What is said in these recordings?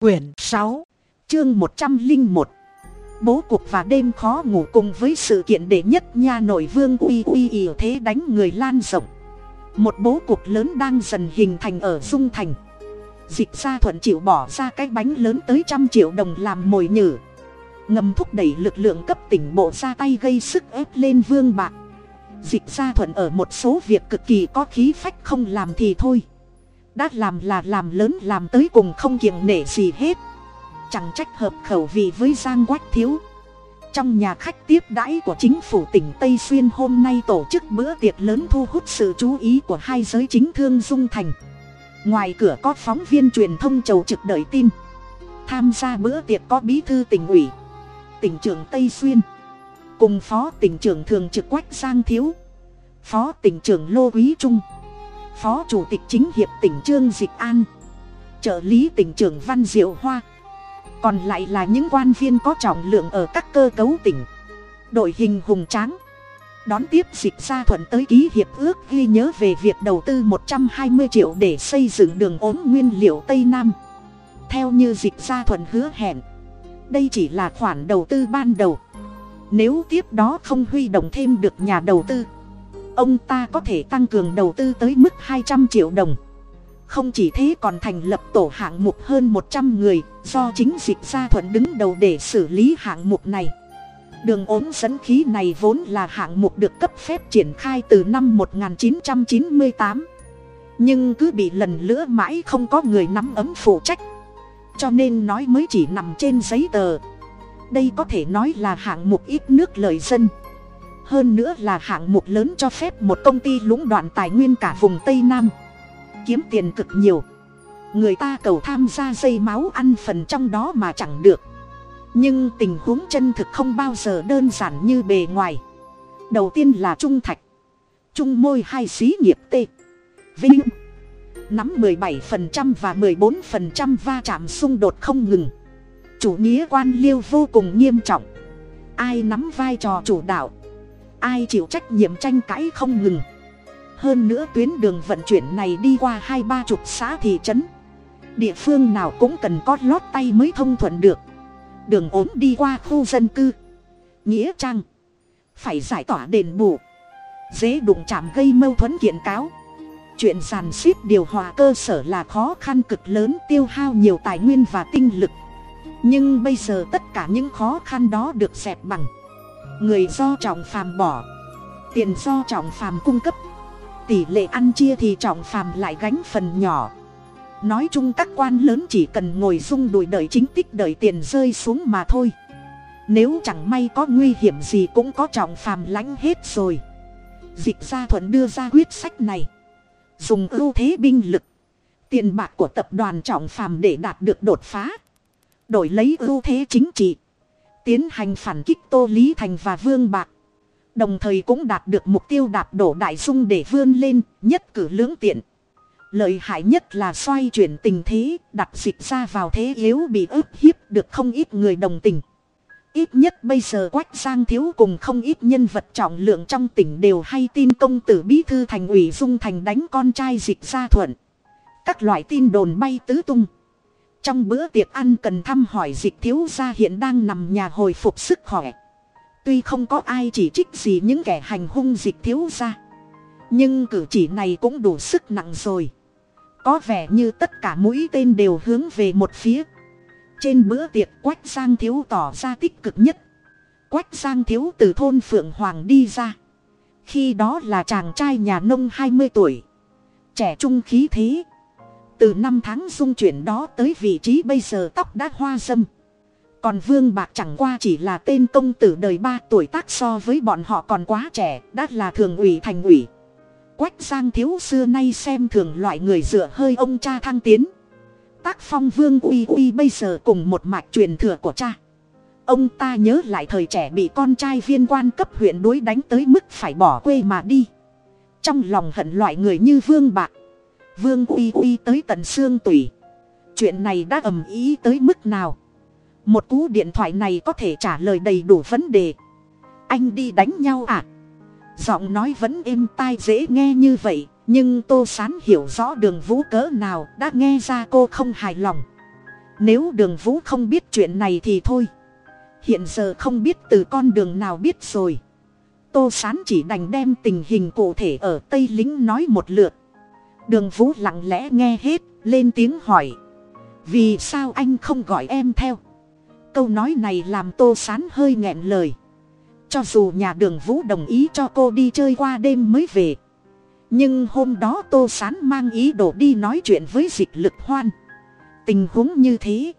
Quyển sáu, Chương một trăm linh một. Bố cục và đêm khó ngủ cùng với sự kiện đệ nhất nha nội vương uy uy ỉ thế đánh người lan rộng. Một bố cục lớn đang dần hình thành ở Dung Thành. Dịch ra thuận chịu bỏ ra cái bánh lớn tới trăm triệu đồng làm mồi nhử. Ngầm thúc đẩy lực lượng cấp tỉnh bộ ra tay gây sức ép lên vương bạc. Dịch ra thuận ở một số việc cực kỳ có khí phách không làm thì thôi đã làm là làm lớn làm tới cùng không kiêng nể gì hết. Chẳng trách hợp khẩu vị với giang quách thiếu. Trong nhà khách tiếp đãi của chính phủ tỉnh tây xuyên hôm nay tổ chức bữa tiệc lớn thu hút sự chú ý của hai giới chính thương dung thành. Ngoài cửa có phóng viên truyền thông chầu trực đợi tin. Tham gia bữa tiệc có bí thư tỉnh ủy, tỉnh trưởng tây xuyên, cùng phó tỉnh trưởng thường trực quách giang thiếu, phó tỉnh trưởng lô quý trung phó chủ tịch chính hiệp tỉnh trương dịch an. Trợ lý tỉnh trưởng văn diệu hoa. Còn lại là những quan viên có trọng lượng ở các cơ cấu tỉnh. Đội hình hùng tráng. Đón tiếp dịch gia thuận tới ký hiệp ước ghi nhớ về việc đầu tư một trăm hai mươi triệu để xây dựng đường ốm nguyên liệu tây nam. Theo như dịch gia thuận hứa hẹn, đây chỉ là khoản đầu tư ban đầu. Nếu tiếp đó không huy động thêm được nhà đầu tư ông ta có thể tăng cường đầu tư tới mức hai trăm triệu đồng. Không chỉ thế còn thành lập tổ hạng mục hơn một trăm người, do chính dịch gia thuận đứng đầu để xử lý hạng mục này. Đường ốm dẫn khí này vốn là hạng mục được cấp phép triển khai từ năm 1998 nhưng cứ bị lần lữa mãi không có người nắm ấm phụ trách. Cho nên nói mới chỉ nằm trên giấy tờ. Đây có thể nói là hạng mục ít nước lời dân hơn nữa là hạng mục lớn cho phép một công ty lũng đoạn tài nguyên cả vùng tây nam. Kiếm tiền cực nhiều. Người ta cầu tham gia dây máu ăn phần trong đó mà chẳng được. Nhưng tình huống chân thực không bao giờ đơn giản như bề ngoài. Đầu tiên là trung thạch. Trung môi hai xí nghiệp t. Vinh. Nắm 17% và 14% va chạm xung đột không ngừng. Chủ nghĩa quan liêu vô cùng nghiêm trọng. Ai nắm vai trò chủ đạo? Ai chịu trách nhiệm tranh cãi không ngừng. Hơn nữa tuyến đường vận chuyển này đi qua hai ba chục xã thị trấn. Địa phương nào cũng cần có lót tay mới thông thuận được. Đường ốm đi qua khu dân cư. Nghĩa trang. Phải giải tỏa đền bù. Dễ đụng chạm gây mâu thuẫn kiện cáo. Chuyện giàn xếp điều hòa cơ sở là khó khăn cực lớn, tiêu hao nhiều tài nguyên và tinh lực. Nhưng bây giờ tất cả những khó khăn đó được dẹp bằng người do trọng phàm bỏ. Tiền do trọng phàm cung cấp. Tỷ lệ ăn chia thì trọng phàm lại gánh phần nhỏ. Nói chung các quan lớn chỉ cần ngồi rung đùi đợi chính tích đợi tiền rơi xuống mà thôi. Nếu chẳng may có nguy hiểm gì cũng có trọng phàm lãnh hết rồi. Dịch gia thuận đưa ra quyết sách này. Dùng ưu thế binh lực. Tiền bạc của tập đoàn trọng phàm để đạt được đột phá. Đổi lấy ưu thế chính trị tiến hành phản kích tô lý thành và vương bạc. Đồng thời cũng đạt được mục tiêu đạp đổ đại dung để vươn lên, nhất cử lưỡng tiện. Lợi hại nhất là xoay chuyển tình thế, đặt dịch ra vào thế yếu bị ức hiếp được không ít người đồng tình. Ít nhất bây giờ quách giang thiếu cùng không ít nhân vật trọng lượng trong tỉnh đều hay tin công tử bí thư thành ủy dung thành đánh con trai dịch gia thuận. Các loại tin đồn bay tứ tung trong bữa tiệc ăn cần thăm hỏi dịch thiếu gia hiện đang nằm nhà hồi phục sức khỏe. Tuy không có ai chỉ trích gì những kẻ hành hung dịch thiếu gia, nhưng cử chỉ này cũng đủ sức nặng rồi. Có vẻ như tất cả mũi tên đều hướng về một phía. Trên bữa tiệc quách giang thiếu tỏ ra tích cực nhất. Quách giang thiếu từ thôn phượng hoàng đi ra. Khi đó là chàng trai nhà nông hai mươi tuổi. Trẻ trung khí thế từ năm tháng dung chuyển đó tới vị trí bây giờ tóc đã hoa dâm. Còn vương bạc chẳng qua chỉ là tên công tử đời ba tuổi tác so với bọn họ còn quá trẻ, đã là thường ủy thành ủy. Quách giang thiếu xưa nay xem thường loại người dựa hơi ông cha thăng tiến. Tác phong vương uy uy bây giờ cùng một mạch truyền thừa của cha. Ông ta nhớ lại thời trẻ bị con trai viên quan cấp huyện đối đánh tới mức phải bỏ quê mà đi. Trong lòng hận loại người như vương bạc vương uy uy tới tận xương tủy. Chuyện này đã ầm ý tới mức nào? Một cú điện thoại này có thể trả lời đầy đủ vấn đề. Anh đi đánh nhau à? Giọng nói vẫn êm tai dễ nghe như vậy, nhưng tô sán hiểu rõ đường vũ cỡ nào đã nghe ra cô không hài lòng. Nếu đường vũ không biết chuyện này thì thôi. Hiện giờ không biết từ con đường nào biết rồi. Tô sán chỉ đành đem tình hình cụ thể ở tây lính nói một lượt đường vũ lặng lẽ nghe hết, lên tiếng hỏi. Vì sao anh không gọi em theo? Câu nói này làm tô sán hơi nghẹn lời. Cho dù nhà đường vũ đồng ý cho cô đi chơi qua đêm mới về, nhưng hôm đó tô sán mang ý đồ đi nói chuyện với dịch lực hoan. Tình huống như thế,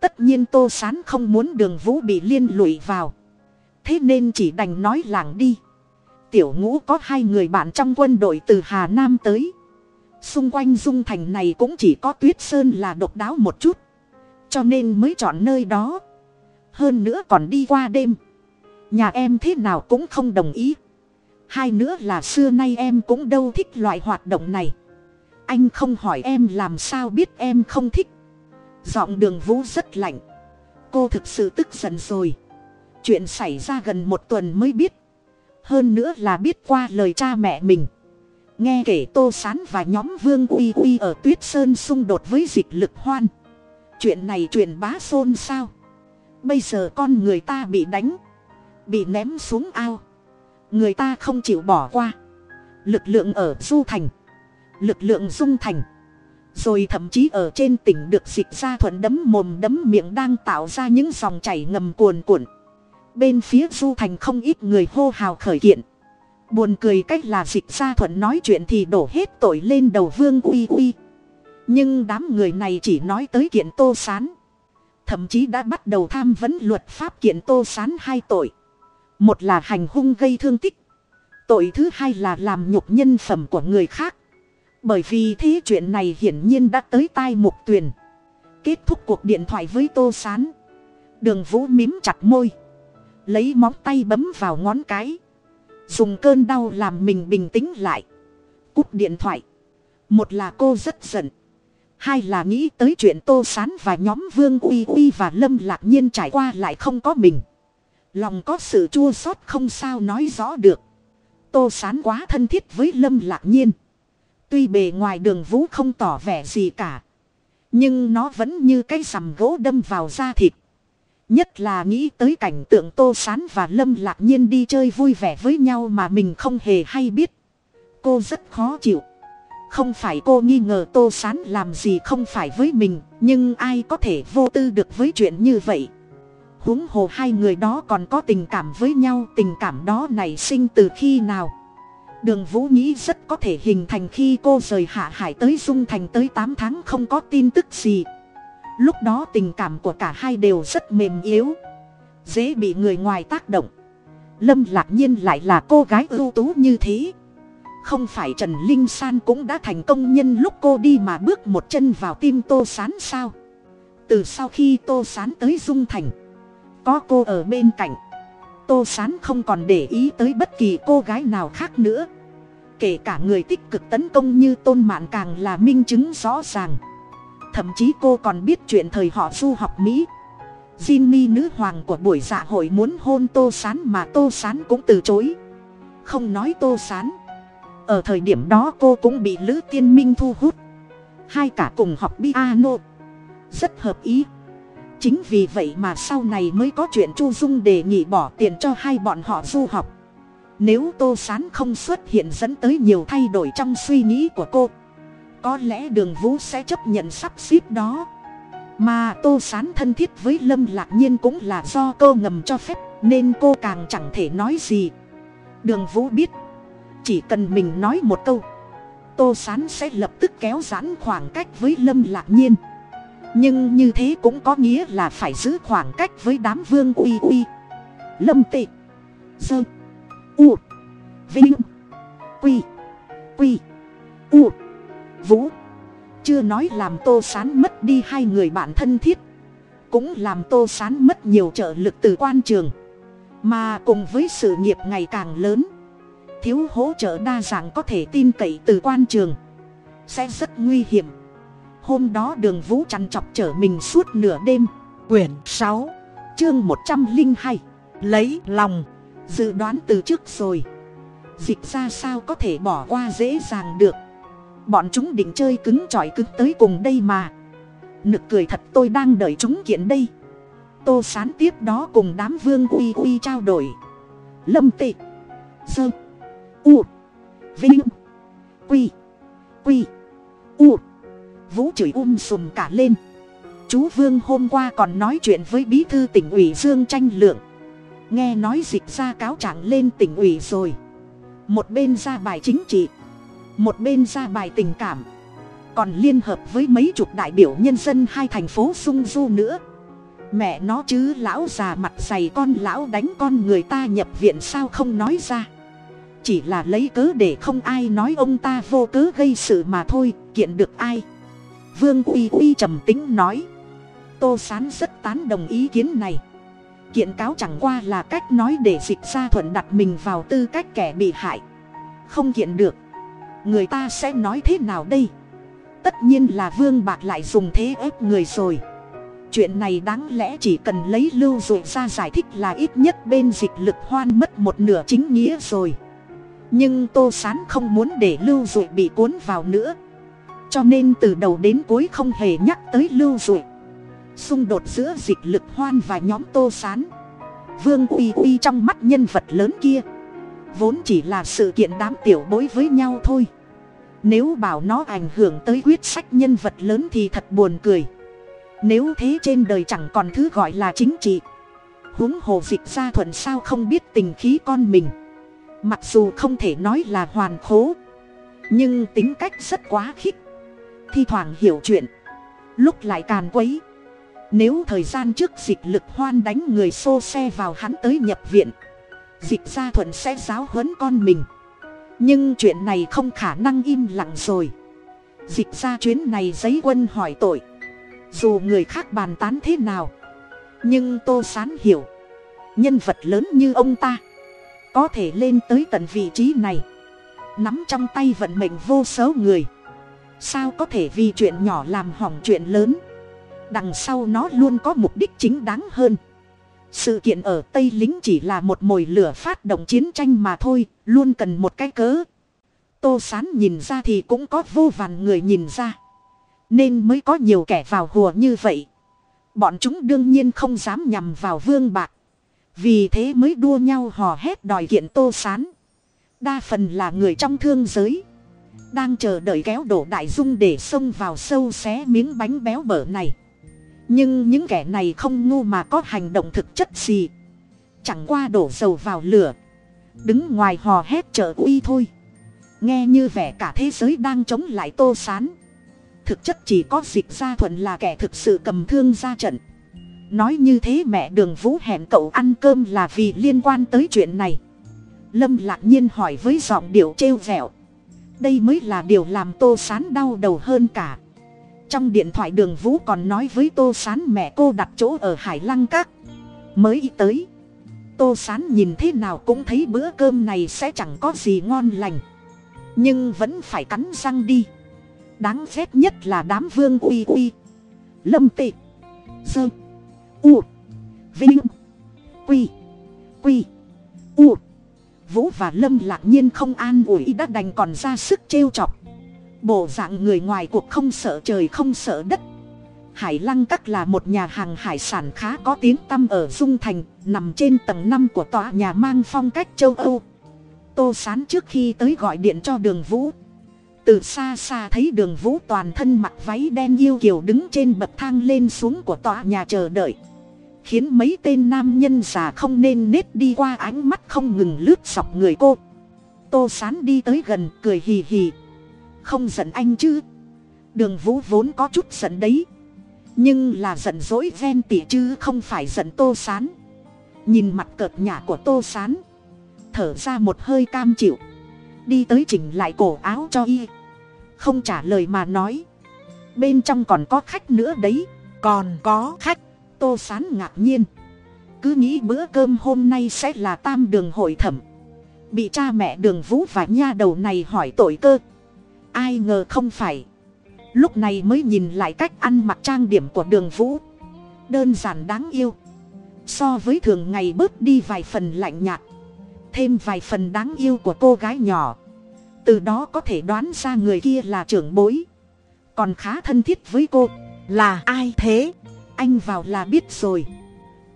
tất nhiên tô sán không muốn đường vũ bị liên lụy vào. Thế nên chỉ đành nói làng đi. Tiểu ngũ có hai người bạn trong quân đội từ hà nam tới xung quanh dung thành này cũng chỉ có tuyết sơn là độc đáo một chút. Cho nên mới chọn nơi đó. Hơn nữa còn đi qua đêm. Nhà em thế nào cũng không đồng ý. Hai nữa là xưa nay em cũng đâu thích loại hoạt động này. Anh không hỏi em làm sao biết em không thích. Giọng đường vũ rất lạnh. Cô thực sự tức giận rồi. Chuyện xảy ra gần một tuần mới biết. Hơn nữa là biết qua lời cha mẹ mình nghe kể tô s á n và nhóm vương uy uy ở tuyết sơn xung đột với dịch lực hoan. Chuyện này truyền bá xôn xao. Bây giờ con người ta bị đánh, bị ném xuống ao. Người ta không chịu bỏ qua. Lực lượng ở du thành, lực lượng dung thành. Rồi thậm chí ở trên tỉnh được dịch ra thuận đấm mồm đấm miệng đang tạo ra những dòng chảy ngầm cuồn cuộn. Bên phía du thành không ít người hô hào khởi kiện buồn cười cách là dịch gia thuận nói chuyện thì đổ hết tội lên đầu vương uy uy. Nhưng đám người này chỉ nói tới kiện tô sán. Thậm chí đã bắt đầu tham vấn luật pháp kiện tô sán hai tội. Một là hành hung gây thương tích. Tội thứ hai là làm nhục nhân phẩm của người khác. Bởi vì thế chuyện này hiển nhiên đã tới tai mục tuyền. Kết thúc cuộc điện thoại với tô sán. Đường vũ mím chặt môi. Lấy móng tay bấm vào ngón cái dùng cơn đau làm mình bình tĩnh lại. Cúp điện thoại. Một là cô rất giận. Hai là nghĩ tới chuyện tô sán và nhóm vương uy uy và lâm lạc nhiên trải qua lại không có mình. Lòng có sự chua xót không sao nói rõ được. Tô sán quá thân thiết với lâm lạc nhiên. Tuy bề ngoài đường vũ không tỏ vẻ gì cả. Nhưng nó vẫn như cái sầm gỗ đâm vào da thịt. Nhất là nghĩ tới cảnh tượng Tô Sán và Lâm Lạc Nhiên đi chơi vui vẻ với nhau mà mình không hề hay biết. Cô rất khó chịu. Không phải cô nghi ngờ Tô Sán làm gì không phải với mình, nhưng ai có thể vô tư được với chuyện như vậy. huống hồ hai người đó còn có tình cảm với nhau, tình cảm đó nảy sinh từ khi nào. Đường Vũ nghĩ rất có thể hình thành khi cô rời Hạ Hải tới Dung Thành tới tám tháng không có tin tức gì lúc đó tình cảm của cả hai đều rất mềm yếu. Dễ bị người ngoài tác động. Lâm lạc nhiên lại là cô gái ưu tú như thế. Không phải trần linh san cũng đã thành công nhân lúc cô đi mà bước một chân vào tim tô sán sao? Từ sau khi tô sán tới dung thành, có cô ở bên cạnh. Tô sán không còn để ý tới bất kỳ cô gái nào khác nữa. Kể cả người tích cực tấn công như tôn mạn càng là minh chứng rõ ràng thậm chí cô còn biết chuyện thời họ du học mỹ. Jinny nữ hoàng của buổi dạ hội muốn hôn tô sán mà tô sán cũng từ chối. Không nói tô sán. Ở thời điểm đó cô cũng bị lữ tiên minh thu hút. Hai cả cùng học piano. Rất hợp ý. Chính vì vậy mà sau này mới có chuyện chu dung đề nghị bỏ tiền cho hai bọn họ du học. Nếu tô sán không xuất hiện dẫn tới nhiều thay đổi trong suy nghĩ của cô có lẽ đường vũ sẽ chấp nhận sắp xếp đó. Mà tô sán thân thiết với lâm lạc nhiên cũng là do cô ngầm cho phép, nên cô càng chẳng thể nói gì. Đường vũ biết, chỉ cần mình nói một câu, tô sán sẽ lập tức kéo giãn khoảng cách với lâm lạc nhiên. Nhưng như thế cũng có nghĩa là phải giữ khoảng cách với đám vương uy uy. Lâm tị, dơ, u, vinh, quy quy, u vũ. Chưa nói làm tô sán mất đi hai người bạn thân thiết, cũng làm tô sán mất nhiều trợ lực từ quan trường. Mà cùng với sự nghiệp ngày càng lớn, thiếu hỗ trợ đa dạng có thể tin cậy từ quan trường, sẽ rất nguy hiểm. Hôm đó đường vũ chăn chọc chở mình suốt nửa đêm. Quyển sáu, chương một trăm linh hai, lấy lòng, dự đoán từ trước rồi. Dịch ra sao có thể bỏ qua dễ dàng được? Bọn chúng định chơi cứng trọi cứng tới cùng đây mà. Nực cười thật tôi đang đợi chúng kiện đây. Tô sán tiếp đó cùng đám vương uy uy trao đổi. Lâm tị, sơ, u, vinh, quy quy, u. Vũ chửi um sùm cả lên. Chú vương hôm qua còn nói chuyện với bí thư tỉnh ủy dương tranh lượng. Nghe nói dịch ra cáo trạng lên tỉnh ủy rồi. Một bên ra bài chính trị một bên ra bài tình cảm. Còn liên hợp với mấy chục đại biểu nhân dân hai thành phố sung du nữa. Mẹ nó chứ lão già mặt dày con lão đánh con người ta nhập viện sao không nói ra. Chỉ là lấy cớ để không ai nói ông ta vô cớ gây sự mà thôi, kiện được ai? Vương uy uy trầm tính nói. Tô sán rất tán đồng ý kiến này. Kiện cáo chẳng qua là cách nói để dịch ra thuận đặt mình vào tư cách kẻ bị hại. Không kiện được người ta sẽ nói thế nào đây? Tất nhiên là vương bạc lại dùng thế ép người rồi. Chuyện này đáng lẽ chỉ cần lấy lưu dụ ra giải thích là ít nhất bên dịch lực hoan mất một nửa chính nghĩa rồi. Nhưng tô sán không muốn để lưu dụ bị cuốn vào nữa. Cho nên từ đầu đến cuối không hề nhắc tới lưu dụ. Xung đột giữa dịch lực hoan và nhóm tô sán. Vương uy uy trong mắt nhân vật lớn kia vốn chỉ là sự kiện đám tiểu bối với nhau thôi. Nếu bảo nó ảnh hưởng tới quyết sách nhân vật lớn thì thật buồn cười. Nếu thế trên đời chẳng còn thứ gọi là chính trị. Huống hồ dịch gia thuận sao không biết tình khí con mình. Mặc dù không thể nói là hoàn khố, nhưng tính cách rất quá khích. Thi thoảng hiểu chuyện, lúc lại càn quấy. Nếu thời gian trước dịch lực hoan đánh người xô xe vào hắn tới nhập viện dịch gia thuận sẽ giáo huấn con mình. Nhưng chuyện này không khả năng im lặng rồi. Dịch ra chuyến này giấy quân hỏi tội. Dù người khác bàn tán thế nào, nhưng tô sán hiểu. Nhân vật lớn như ông ta, có thể lên tới tận vị trí này. Nắm trong tay vận mệnh vô số người. Sao có thể vì chuyện nhỏ làm hỏng chuyện lớn? Đằng sau nó luôn có mục đích chính đáng hơn sự kiện ở tây lính chỉ là một mồi lửa phát động chiến tranh mà thôi, luôn cần một cái cớ. Tô sán nhìn ra thì cũng có vô vàn người nhìn ra. Nên mới có nhiều kẻ vào hùa như vậy. Bọn chúng đương nhiên không dám nhằm vào vương bạc. Vì thế mới đua nhau hò hét đòi kiện tô sán. Đa phần là người trong thương giới. Đang chờ đợi kéo đổ đại dung để xông vào sâu xé miếng bánh béo bở này nhưng những kẻ này không ngu mà có hành động thực chất gì. Chẳng qua đổ dầu vào lửa. Đứng ngoài hò hét trợ uy thôi. Nghe như vẻ cả thế giới đang chống lại tô sán. Thực chất chỉ có dịch gia thuận là kẻ thực sự cầm thương ra trận. Nói như thế mẹ đường vũ hẹn cậu ăn cơm là vì liên quan tới chuyện này. Lâm lạc nhiên hỏi với giọng điệu trêu vẹo đây mới là điều làm tô sán đau đầu hơn cả trong điện thoại đường vũ còn nói với tô sán mẹ cô đặt chỗ ở hải lăng các. Mới tới, tô sán nhìn thế nào cũng thấy bữa cơm này sẽ chẳng có gì ngon lành. Nhưng vẫn phải cắn răng đi. Đáng ghét nhất là đám vương uy uy. Lâm tị, sơ, u, vinh, quy quy, u. Vũ và lâm lạc nhiên không an ủi đã đành còn ra sức trêu chọc bộ dạng người ngoài cuộc không sợ trời không sợ đất. Hải lăng các là một nhà hàng hải sản khá có tiếng tăm ở dung thành, nằm trên tầng năm của tòa nhà mang phong cách châu âu. Tô sán trước khi tới gọi điện cho đường vũ. Từ xa xa thấy đường vũ toàn thân mặc váy đen yêu kiều đứng trên bậc thang lên xuống của tòa nhà chờ đợi. Khiến mấy tên nam nhân già không nên nết đi qua ánh mắt không ngừng lướt dọc người cô. Tô sán đi tới gần, cười hì hì không giận anh chứ? Đường vũ vốn có chút giận đấy. Nhưng là giận dỗi ven tỉ chứ không phải giận tô sán. Nhìn mặt cợt nhả của tô sán. Thở ra một hơi cam chịu. Đi tới chỉnh lại cổ áo cho y. Không trả lời mà nói. Bên trong còn có khách nữa đấy. Còn có khách. Tô sán ngạc nhiên. Cứ nghĩ bữa cơm hôm nay sẽ là tam đường hội thẩm. Bị cha mẹ đường vũ và nha đầu này hỏi tội cơ ai ngờ không phải. Lúc này mới nhìn lại cách ăn mặc trang điểm của đường vũ. Đơn giản đáng yêu. So với thường ngày bớt đi vài phần lạnh nhạt. Thêm vài phần đáng yêu của cô gái nhỏ. Từ đó có thể đoán ra người kia là trưởng bối. Còn khá thân thiết với cô. Là ai thế? Anh vào là biết rồi.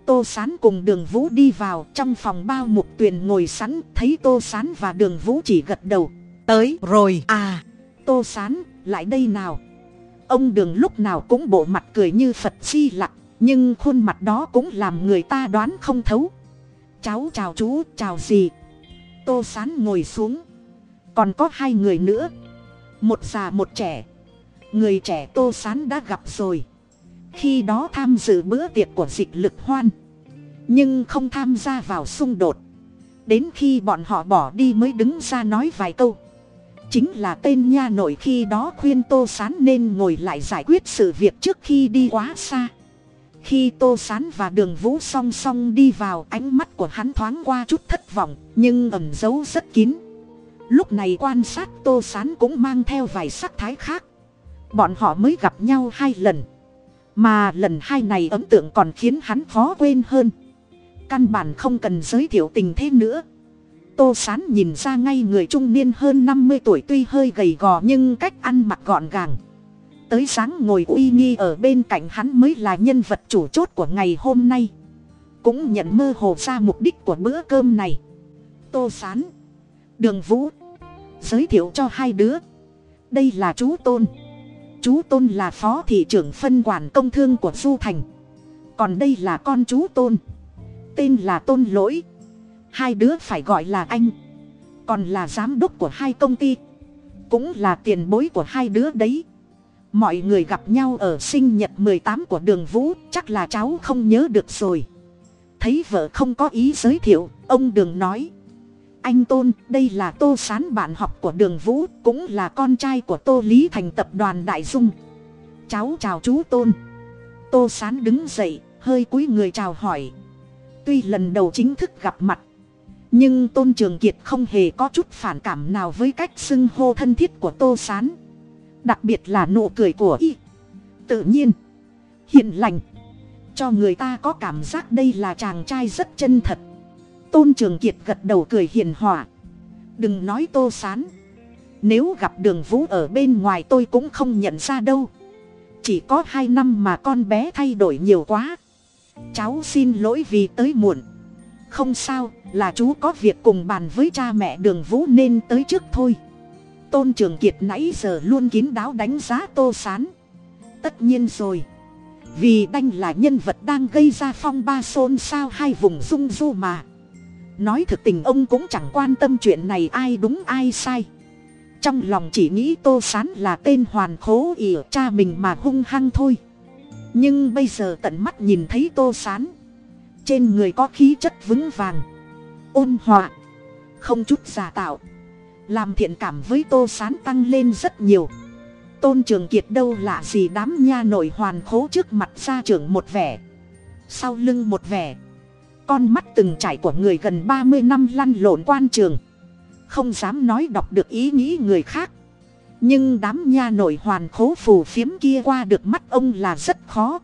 Tô sán cùng đường vũ đi vào trong phòng bao mục tuyền ngồi sẵn. Thấy tô sán và đường vũ chỉ gật đầu. Tới rồi. À tô sán, lại đây nào. Ông đường lúc nào cũng bộ mặt cười như phật di lặc, nhưng khuôn mặt đó cũng làm người ta đoán không thấu. Cháu chào chú, chào gì tô sán ngồi xuống. Còn có hai người nữa. Một già, một trẻ. Người trẻ tô sán đã gặp rồi. Khi đó tham dự bữa tiệc của dịch lực hoan. Nhưng không tham gia vào xung đột. Đến khi bọn họ bỏ đi mới đứng ra nói vài câu chính là tên nha nội khi đó khuyên tô sán nên ngồi lại giải quyết sự việc trước khi đi quá xa. Khi tô sán và đường vũ song song đi vào, ánh mắt của hắn thoáng qua chút thất vọng, nhưng ẩn giấu rất kín. Lúc này quan sát tô sán cũng mang theo vài sắc thái khác. Bọn họ mới gặp nhau hai lần. Mà lần hai này ấn tượng còn khiến hắn khó quên hơn. Căn bản không cần giới thiệu tình thế nữa tô sán nhìn ra ngay người trung niên hơn năm mươi tuổi tuy hơi gầy gò nhưng cách ăn mặc gọn gàng. Tới sáng ngồi uy nghi ở bên cạnh hắn mới là nhân vật chủ chốt của ngày hôm nay. Cũng nhận mơ hồ ra mục đích của bữa cơm này. Tô sán, đường vũ, giới thiệu cho hai đứa. Đây là chú tôn. Chú tôn là phó thị trưởng phân quản công thương của du thành. Còn đây là con chú tôn. Tên là tôn lỗi hai đứa phải gọi là anh. Còn là giám đốc của hai công ty. Cũng là tiền bối của hai đứa đấy. Mọi người gặp nhau ở sinh nhật mười tám của đường vũ, chắc là cháu không nhớ được rồi. Thấy vợ không có ý giới thiệu, ông đường nói. Anh tôn, đây là tô sán bạn học của đường vũ, cũng là con trai của tô lý thành tập đoàn đại dung. Cháu chào chú tôn. Tô sán đứng dậy, hơi cúi người chào hỏi. Tuy lần đầu chính thức gặp mặt nhưng tôn trường kiệt không hề có chút phản cảm nào với cách xưng hô thân thiết của tô s á n đặc biệt là nụ cười của y. Tự nhiên, hiền lành. Cho người ta có cảm giác đây là chàng trai rất chân thật. Tôn trường kiệt gật đầu cười hiền hòa. Đừng nói tô s á n nếu gặp đường vũ ở bên ngoài tôi cũng không nhận ra đâu. Chỉ có hai năm mà con bé thay đổi nhiều quá. Cháu xin lỗi vì tới muộn không sao, là chú có việc cùng bàn với cha mẹ đường vũ nên tới trước thôi. Tôn trường kiệt nãy giờ luôn kín đáo đánh giá tô s á n tất nhiên rồi. Vì đanh là nhân vật đang gây ra phong ba xôn xao hai vùng rung du mà. Nói thực tình ông cũng chẳng quan tâm chuyện này ai đúng ai sai. Trong lòng chỉ nghĩ tô s á n là tên hoàn khố ỉa cha mình mà hung hăng thôi. Nhưng bây giờ tận mắt nhìn thấy tô s á n trên người có khí chất vững vàng, ôn hòa, không chút giả tạo, làm thiện cảm với tô sán tăng lên rất nhiều. Tôn trường kiệt đâu lạ gì đám nha nội hoàn khố trước mặt ra trưởng một vẻ. Sau lưng một vẻ, con mắt từng trải của người gần ba mươi năm lăn lộn quan trường. Không dám nói đọc được ý nghĩ người khác. Nhưng đám nha nội hoàn khố phù phiếm kia qua được mắt ông là rất khó.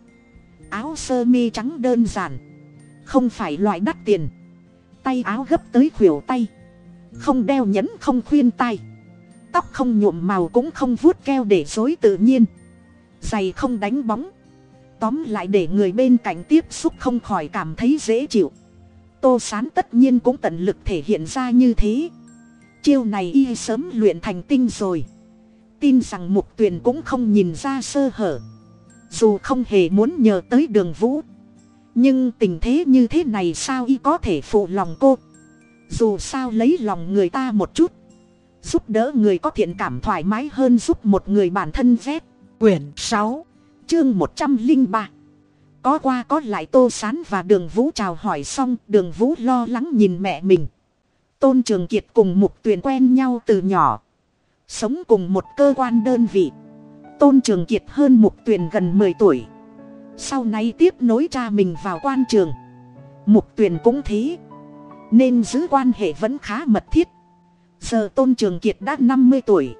Áo sơ mi trắng đơn giản không phải loại đắt tiền. Tay áo gấp tới khuỷu tay. Không đeo nhẫn không khuyên tay tóc không nhuộm màu cũng không vuốt keo để dối tự nhiên. Giày không đánh bóng. Tóm lại để người bên cạnh tiếp xúc không khỏi cảm thấy dễ chịu. Tô sán tất nhiên cũng tận lực thể hiện ra như thế. Chiêu này y sớm luyện thành tinh rồi. Tin rằng mục tuyền cũng không nhìn ra sơ hở. Dù không hề muốn nhờ tới đường vũ nhưng tình thế như thế này sao y có thể phụ lòng cô? Dù sao lấy lòng người ta một chút, giúp đỡ người có thiện cảm thoải mái hơn giúp một người bản thân vét quyển sáu, chương một trăm linh ba. Có qua có lại tô sán và đường vũ chào hỏi xong, đường vũ lo lắng nhìn mẹ mình. Tôn trường kiệt cùng mục tuyền quen nhau từ nhỏ, sống cùng một cơ quan đơn vị. Tôn trường kiệt hơn mục tuyền gần mười tuổi sau này tiếp nối cha mình vào quan trường. Mục tuyền cũng thế. Nên giữ quan hệ vẫn khá mật thiết. Giờ tôn trường kiệt đã năm mươi tuổi.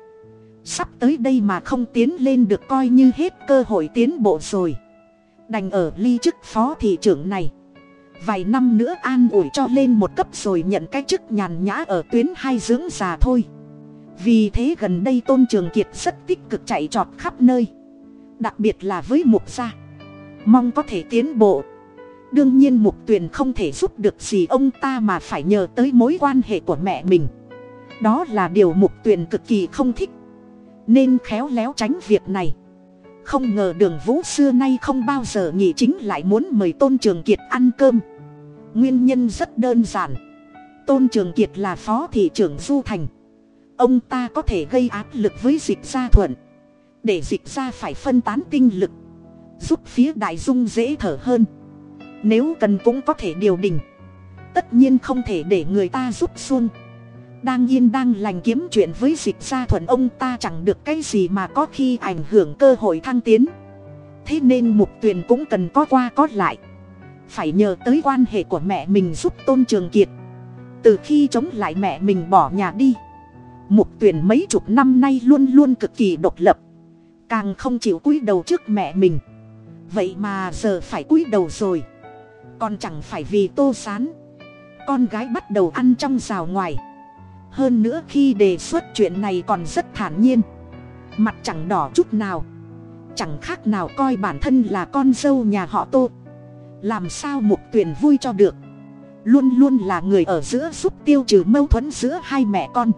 Sắp tới đây mà không tiến lên được coi như hết cơ hội tiến bộ rồi. Đành ở ly chức phó thị trưởng này. Vài năm nữa an ủi cho lên một cấp rồi nhận cái chức nhàn nhã ở tuyến hai dưỡng già thôi. Vì thế gần đây tôn trường kiệt rất tích cực chạy trọt khắp nơi. Đặc biệt là với mục gia mong có thể tiến bộ. Đương nhiên mục tuyền không thể giúp được gì ông ta mà phải nhờ tới mối quan hệ của mẹ mình. Đó là điều mục tuyền cực kỳ không thích. Nên khéo léo tránh việc này. Không ngờ đường vũ xưa nay không bao giờ nghĩ chính lại muốn mời tôn trường kiệt ăn cơm. Nguyên nhân rất đơn giản. Tôn trường kiệt là phó thị trưởng du thành. Ông ta có thể gây áp lực với dịch gia thuận. Để dịch gia phải phân tán tinh lực giúp phía đại dung dễ thở hơn. Nếu cần cũng có thể điều đình. Tất nhiên không thể để người ta giúp xuân đang yên đang lành kiếm chuyện với dịch gia thuận ông ta chẳng được cái gì mà có khi ảnh hưởng cơ hội thăng tiến. Thế nên mục tuyền cũng cần có qua có lại. Phải nhờ tới quan hệ của mẹ mình giúp tôn trường kiệt. Từ khi chống lại mẹ mình bỏ nhà đi, mục tuyền mấy chục năm nay luôn luôn cực kỳ độc lập. Càng không chịu cúi đầu trước mẹ mình vậy mà giờ phải cúi đầu rồi. Còn chẳng phải vì tô sán. Con gái bắt đầu ăn trong rào ngoài. Hơn nữa khi đề xuất chuyện này còn rất thản nhiên. Mặt chẳng đỏ chút nào. Chẳng khác nào coi bản thân là con dâu nhà họ tô. Làm sao mục tuyền vui cho được? Luôn luôn là người ở giữa giúp tiêu trừ mâu thuẫn giữa hai mẹ con.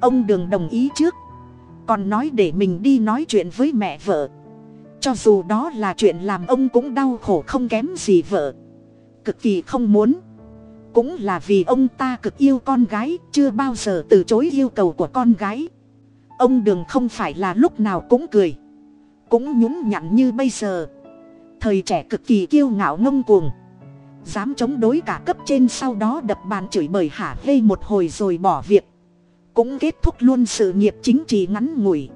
Ông đường đồng ý trước. Còn nói để mình đi nói chuyện với mẹ vợ cho dù đó là chuyện làm ông cũng đau khổ không kém gì vợ. Cực kỳ không muốn. Cũng là vì ông ta cực yêu con gái, chưa bao giờ từ chối yêu cầu của con gái. Ông đường không phải là lúc nào cũng cười. Cũng nhún nhặn như bây giờ. Thời trẻ cực kỳ kiêu ngạo ngông cuồng. Dám chống đối cả cấp trên sau đó đập bàn chửi bời hả hê một hồi rồi bỏ việc. Cũng kết thúc luôn sự nghiệp chính trị ngắn ngủi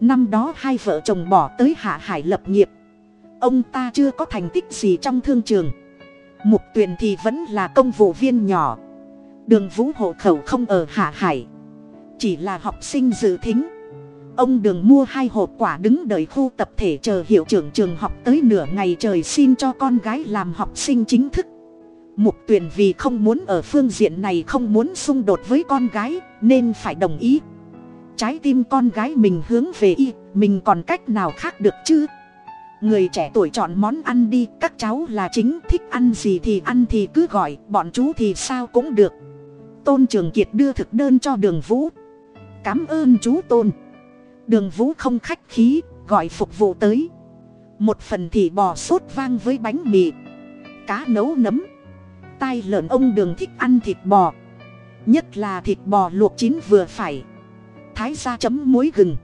năm đó hai vợ chồng bỏ tới hạ hải lập nghiệp. Ông ta chưa có thành tích gì trong thương trường. Mục tuyền thì vẫn là công vụ viên nhỏ. Đường vũ hộ khẩu không ở hạ hải. Chỉ là học sinh dự thính. Ông đường mua hai hộp quả đứng đợi khu tập thể chờ hiệu trưởng trường học tới nửa ngày trời xin cho con gái làm học sinh chính thức. Mục tuyền vì không muốn ở phương diện này không muốn xung đột với con gái, nên phải đồng ý trái tim con gái mình hướng về y, mình còn cách nào khác được chứ? Người trẻ tuổi chọn món ăn đi, các cháu là chính, thích ăn gì thì ăn thì cứ gọi, bọn chú thì sao cũng được. Tôn trường kiệt đưa thực đơn cho đường vũ. Cảm ơn chú tôn. Đường vũ không khách khí, gọi phục vụ tới. Một phần thì bò sốt vang với bánh mì. Cá nấu nấm. Tai lợn ông đường thích ăn thịt bò. Nhất là thịt bò luộc chín vừa phải thái ra chấm muối gừng.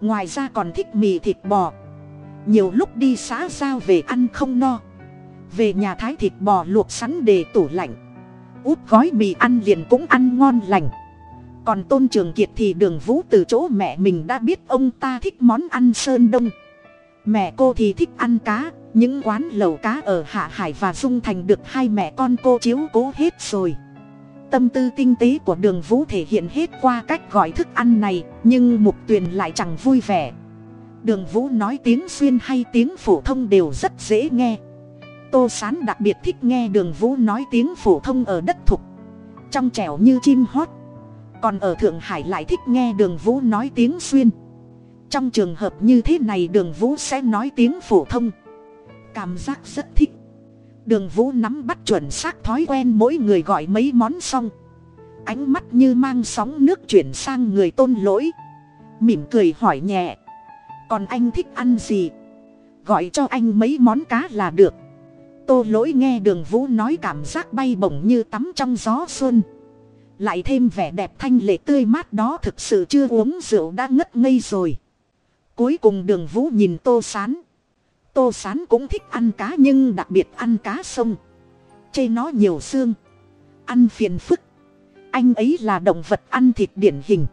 Ngoài ra còn thích mì thịt bò. Nhiều lúc đi xã giao về ăn không no. Về nhà thái thịt bò luộc sẵn để tủ lạnh. Úp gói mì ăn liền cũng ăn ngon lành. Còn tôn trường kiệt thì đường vũ từ chỗ mẹ mình đã biết ông ta thích món ăn sơn đông. Mẹ cô thì thích ăn cá, những quán lẩu cá ở hạ hải và dung thành được hai mẹ con cô chiếu cố hết rồi tâm tư tinh tế của đường vũ thể hiện hết qua cách gọi thức ăn này, nhưng mục tuyền lại chẳng vui vẻ. Đường vũ nói tiếng xuyên hay tiếng phổ thông đều rất dễ nghe. Tô sán đặc biệt thích nghe đường vũ nói tiếng phổ thông ở đất thục. Trong trẻo như chim hót. Còn ở thượng hải lại thích nghe đường vũ nói tiếng xuyên. Trong trường hợp như thế này đường vũ sẽ nói tiếng phổ thông. Cảm giác rất thích đường vũ nắm bắt chuẩn xác thói quen mỗi người gọi mấy món xong. Ánh mắt như mang sóng nước chuyển sang người tôn lỗi. Mỉm cười hỏi nhẹ. Còn anh thích ăn gì? Gọi cho anh mấy món cá là được. Tô lỗi nghe đường vũ nói cảm giác bay bổng như tắm trong gió xuân. Lại thêm vẻ đẹp thanh lệ tươi mát đó thực sự chưa uống rượu đã ngất ngây rồi. Cuối cùng đường vũ nhìn tô sán tô sán cũng thích ăn cá nhưng đặc biệt ăn cá sông. Chê nó nhiều xương. Ăn phiền phức. Anh ấy là động vật ăn thịt điển hình.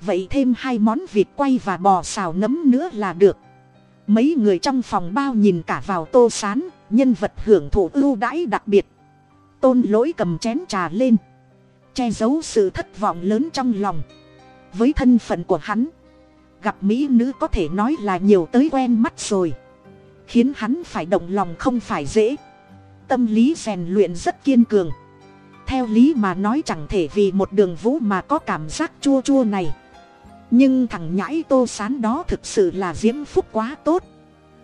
Vậy thêm hai món vịt quay và bò xào nấm nữa là được. Mấy người trong phòng bao nhìn cả vào tô sán, nhân vật hưởng thụ ưu đãi đặc biệt. Tôn lỗi cầm chén trà lên. Che giấu sự thất vọng lớn trong lòng. Với thân phận của hắn, gặp mỹ nữ có thể nói là nhiều tới quen mắt rồi khiến hắn phải động lòng không phải dễ. Tâm lý rèn luyện rất kiên cường. Theo lý mà nói chẳng thể vì một đường vũ mà có cảm giác chua chua này. Nhưng thằng nhãi tô sán đó thực sự là diễm phúc quá tốt.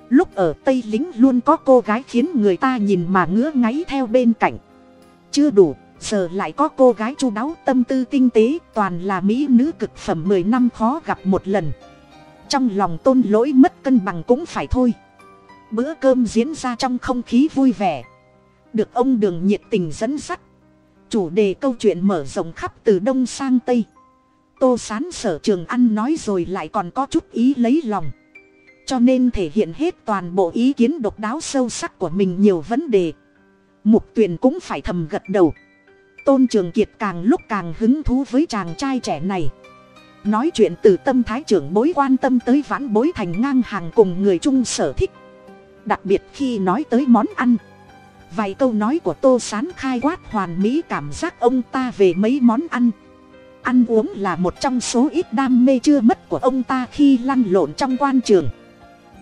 Lúc ở tây lính luôn có cô gái khiến người ta nhìn mà ngứa ngáy theo bên cạnh. Chưa đủ, giờ lại có cô gái chu đáo tâm tư tinh tế, toàn là mỹ nữ cực phẩm mười năm khó gặp một lần. Trong lòng tôn lỗi mất cân bằng cũng phải thôi bữa cơm diễn ra trong không khí vui vẻ. Được ông đường nhiệt tình dẫn dắt. Chủ đề câu chuyện mở rộng khắp từ đông sang tây. Tô sán sở trường ăn nói rồi lại còn có chút ý lấy lòng. Cho nên thể hiện hết toàn bộ ý kiến độc đáo sâu sắc của mình nhiều vấn đề. Mục tuyền cũng phải thầm gật đầu. Tôn trường kiệt càng lúc càng hứng thú với chàng trai trẻ này. Nói chuyện từ tâm thái trưởng bối quan tâm tới vãn bối thành ngang hàng cùng người chung sở thích đặc biệt khi nói tới món ăn. Vài câu nói của tô sán khai quát hoàn mỹ cảm giác ông ta về mấy món ăn. Ăn uống là một trong số ít đam mê chưa mất của ông ta khi lăn lộn trong quan trường.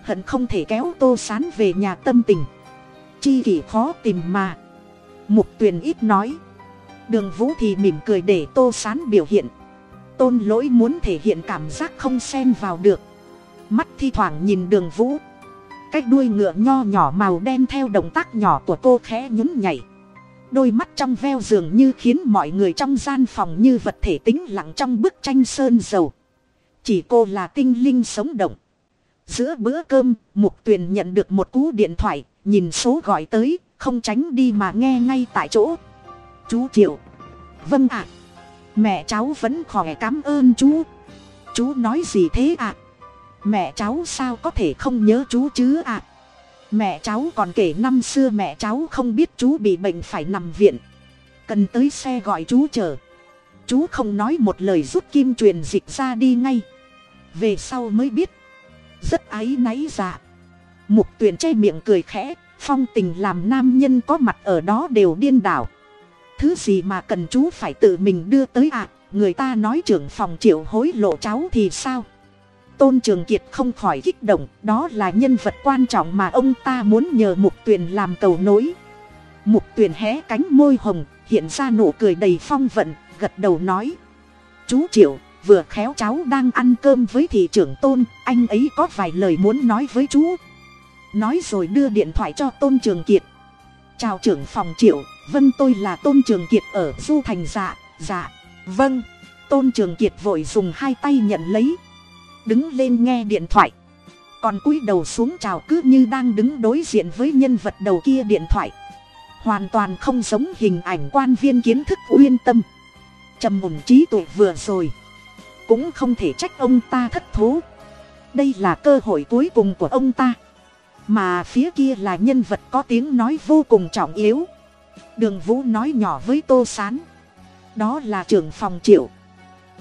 Hận không thể kéo tô sán về nhà tâm tình. Chi kỷ khó tìm mà. Mục tuyền ít nói. Đường vũ thì mỉm cười để tô sán biểu hiện. Tôn lỗi muốn thể hiện cảm giác không xen vào được. Mắt thi thoảng nhìn đường vũ cái đuôi ngựa nho nhỏ màu đen theo động tác nhỏ của cô khẽ nhún nhảy. Đôi mắt trong veo dường như khiến mọi người trong gian phòng như vật thể tĩnh lặng trong bức tranh sơn dầu. Chỉ cô là tinh linh sống động. Giữa bữa cơm, mục tuyền nhận được một cú điện thoại, nhìn số gọi tới, không tránh đi mà nghe ngay tại chỗ. Chú triệu. Vâng ạ. Mẹ cháu vẫn khỏe cảm ơn chú. Chú nói gì thế ạ? Mẹ cháu sao có thể không nhớ chú chứ ạ? À, mẹ cháu còn kể năm xưa mẹ cháu không biết chú bị bệnh phải nằm viện. Cần tới xe gọi chú chờ. Chú không nói một lời rút kim truyền dịch ra đi ngay. Về sau mới biết. Rất áy náy dạ. Mục tuyền che miệng cười khẽ, phong tình làm nam nhân có mặt ở đó đều điên đảo. Thứ gì mà cần chú phải tự mình đưa tới ạ? À, người ta nói trưởng phòng triệu hối lộ cháu thì sao? Tôn trường kiệt không khỏi kích động, đó là nhân vật quan trọng mà ông ta muốn nhờ mục tuyền làm cầu nối. Mục tuyền hé cánh môi hồng, hiện ra nụ cười đầy phong vận, gật đầu nói. Chú triệu, vừa khéo cháu đang ăn cơm với thị trưởng tôn, anh ấy có vài lời muốn nói với chú. Nói rồi đưa điện thoại cho tôn trường kiệt. Chào trưởng phòng triệu vâng tôi là tôn trường kiệt ở du thành dạ dạ vâng. Tôn trường kiệt vội dùng hai tay nhận lấy đứng lên nghe điện thoại. Còn cúi đầu xuống chào cứ như đang đứng đối diện với nhân vật đầu kia điện thoại. Hoàn toàn không giống hình ảnh quan viên kiến thức uyên tâm. Trầm mùng trí tuệ vừa rồi. Cũng không thể trách ông ta thất thố. Đây là cơ hội cuối cùng của ông ta. Mà phía kia là nhân vật có tiếng nói vô cùng trọng yếu. Đường vũ nói nhỏ với tô s á n đó là trưởng phòng triệu.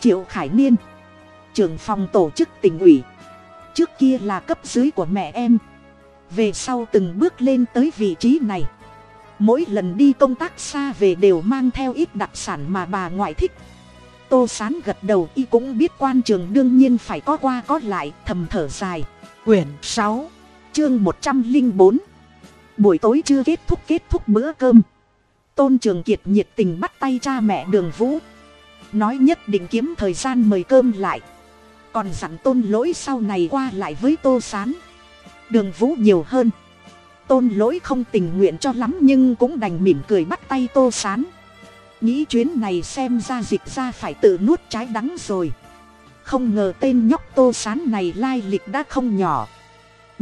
Triệu khải niên trưởng phòng tổ chức tỉnh ủy. Trước kia là cấp dưới của mẹ em. Về sau từng bước lên tới vị trí này. Mỗi lần đi công tác xa về đều mang theo ít đặc sản mà bà ngoại thích. Tô sán gật đầu, y cũng biết quan trường đương nhiên phải có qua có lại, thầm thở dài. Quyển sáu, chương một trăm linh bốn. Buổi tối chưa kết thúc kết thúc bữa cơm. Tôn trường kiệt nhiệt tình bắt tay cha mẹ đường vũ. Nói nhất định kiếm thời gian mời cơm lại còn dặn tôn lỗi sau này qua lại với tô s á n đường vũ nhiều hơn. Tôn lỗi không tình nguyện cho lắm nhưng cũng đành mỉm cười bắt tay tô s á n nghĩ chuyến này xem ra dịch ra phải tự nuốt trái đắng rồi. Không ngờ tên nhóc tô s á n này lai lịch đã không nhỏ.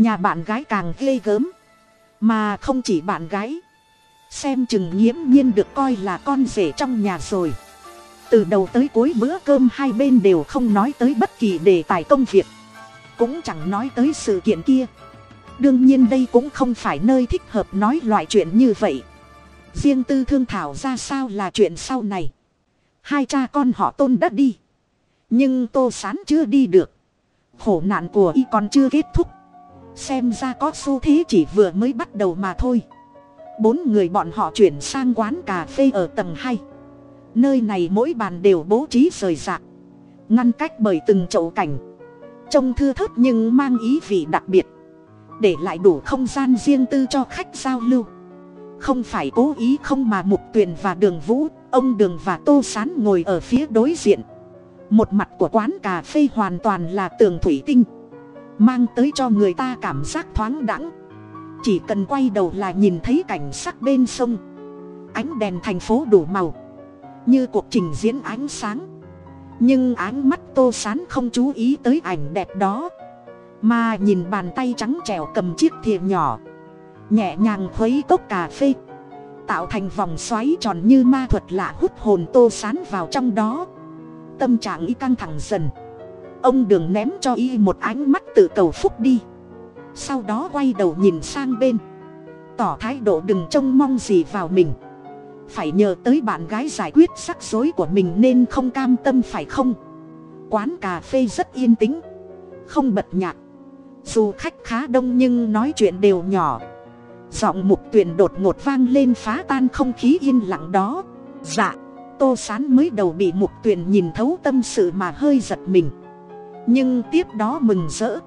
Nhà bạn gái càng ghê gớm. Mà không chỉ bạn gái. Xem chừng nghiễm nhiên được coi là con rể trong nhà rồi từ đầu tới cuối bữa cơm hai bên đều không nói tới bất kỳ đề tài công việc. Cũng chẳng nói tới sự kiện kia. Đương nhiên đây cũng không phải nơi thích hợp nói loại chuyện như vậy. Riêng tư thương thảo ra sao là chuyện sau này. Hai cha con họ tôn đã đi. Nhưng tô sán chưa đi được. Khổ nạn của y còn chưa kết thúc. Xem ra có xu thế chỉ vừa mới bắt đầu mà thôi. Bốn người bọn họ chuyển sang quán cà phê ở tầng hai nơi này mỗi bàn đều bố trí rời rạc, ngăn cách bởi từng chậu cảnh. Trông thưa thớt nhưng mang ý vị đặc biệt, để lại đủ không gian riêng tư cho khách giao lưu. Không phải cố ý không mà mục tuyền và đường vũ, ông đường và tô sán ngồi ở phía đối diện. Một mặt của quán cà phê hoàn toàn là tường thủy tinh, mang tới cho người ta cảm giác thoáng đẳng chỉ cần quay đầu là nhìn thấy cảnh sắc bên sông, ánh đèn thành phố đủ màu như cuộc trình diễn ánh sáng. Nhưng ánh mắt tô sán không chú ý tới ảnh đẹp đó, mà nhìn bàn tay trắng trẻo cầm chiếc thìa nhỏ, nhẹ nhàng khuấy cốc cà phê, tạo thành vòng xoáy tròn như ma thuật lạ hút hồn tô sán vào trong đó. Tâm trạng y căng thẳng dần. Ông đường ném cho y một ánh mắt tự cầu phúc đi. Sau đó quay đầu nhìn sang bên. Tỏ thái độ đừng trông mong gì vào mình phải nhờ tới bạn gái giải quyết rắc rối của mình nên không cam tâm phải không? Quán cà phê rất yên tĩnh, không bật nhạc. Dù khách khá đông nhưng nói chuyện đều nhỏ. Giọng mục tuyền đột ngột vang lên phá tan không khí yên lặng đó. Dạ tô sán mới đầu bị mục tuyền nhìn thấu tâm sự mà hơi giật mình. Nhưng tiếp đó mừng rỡ.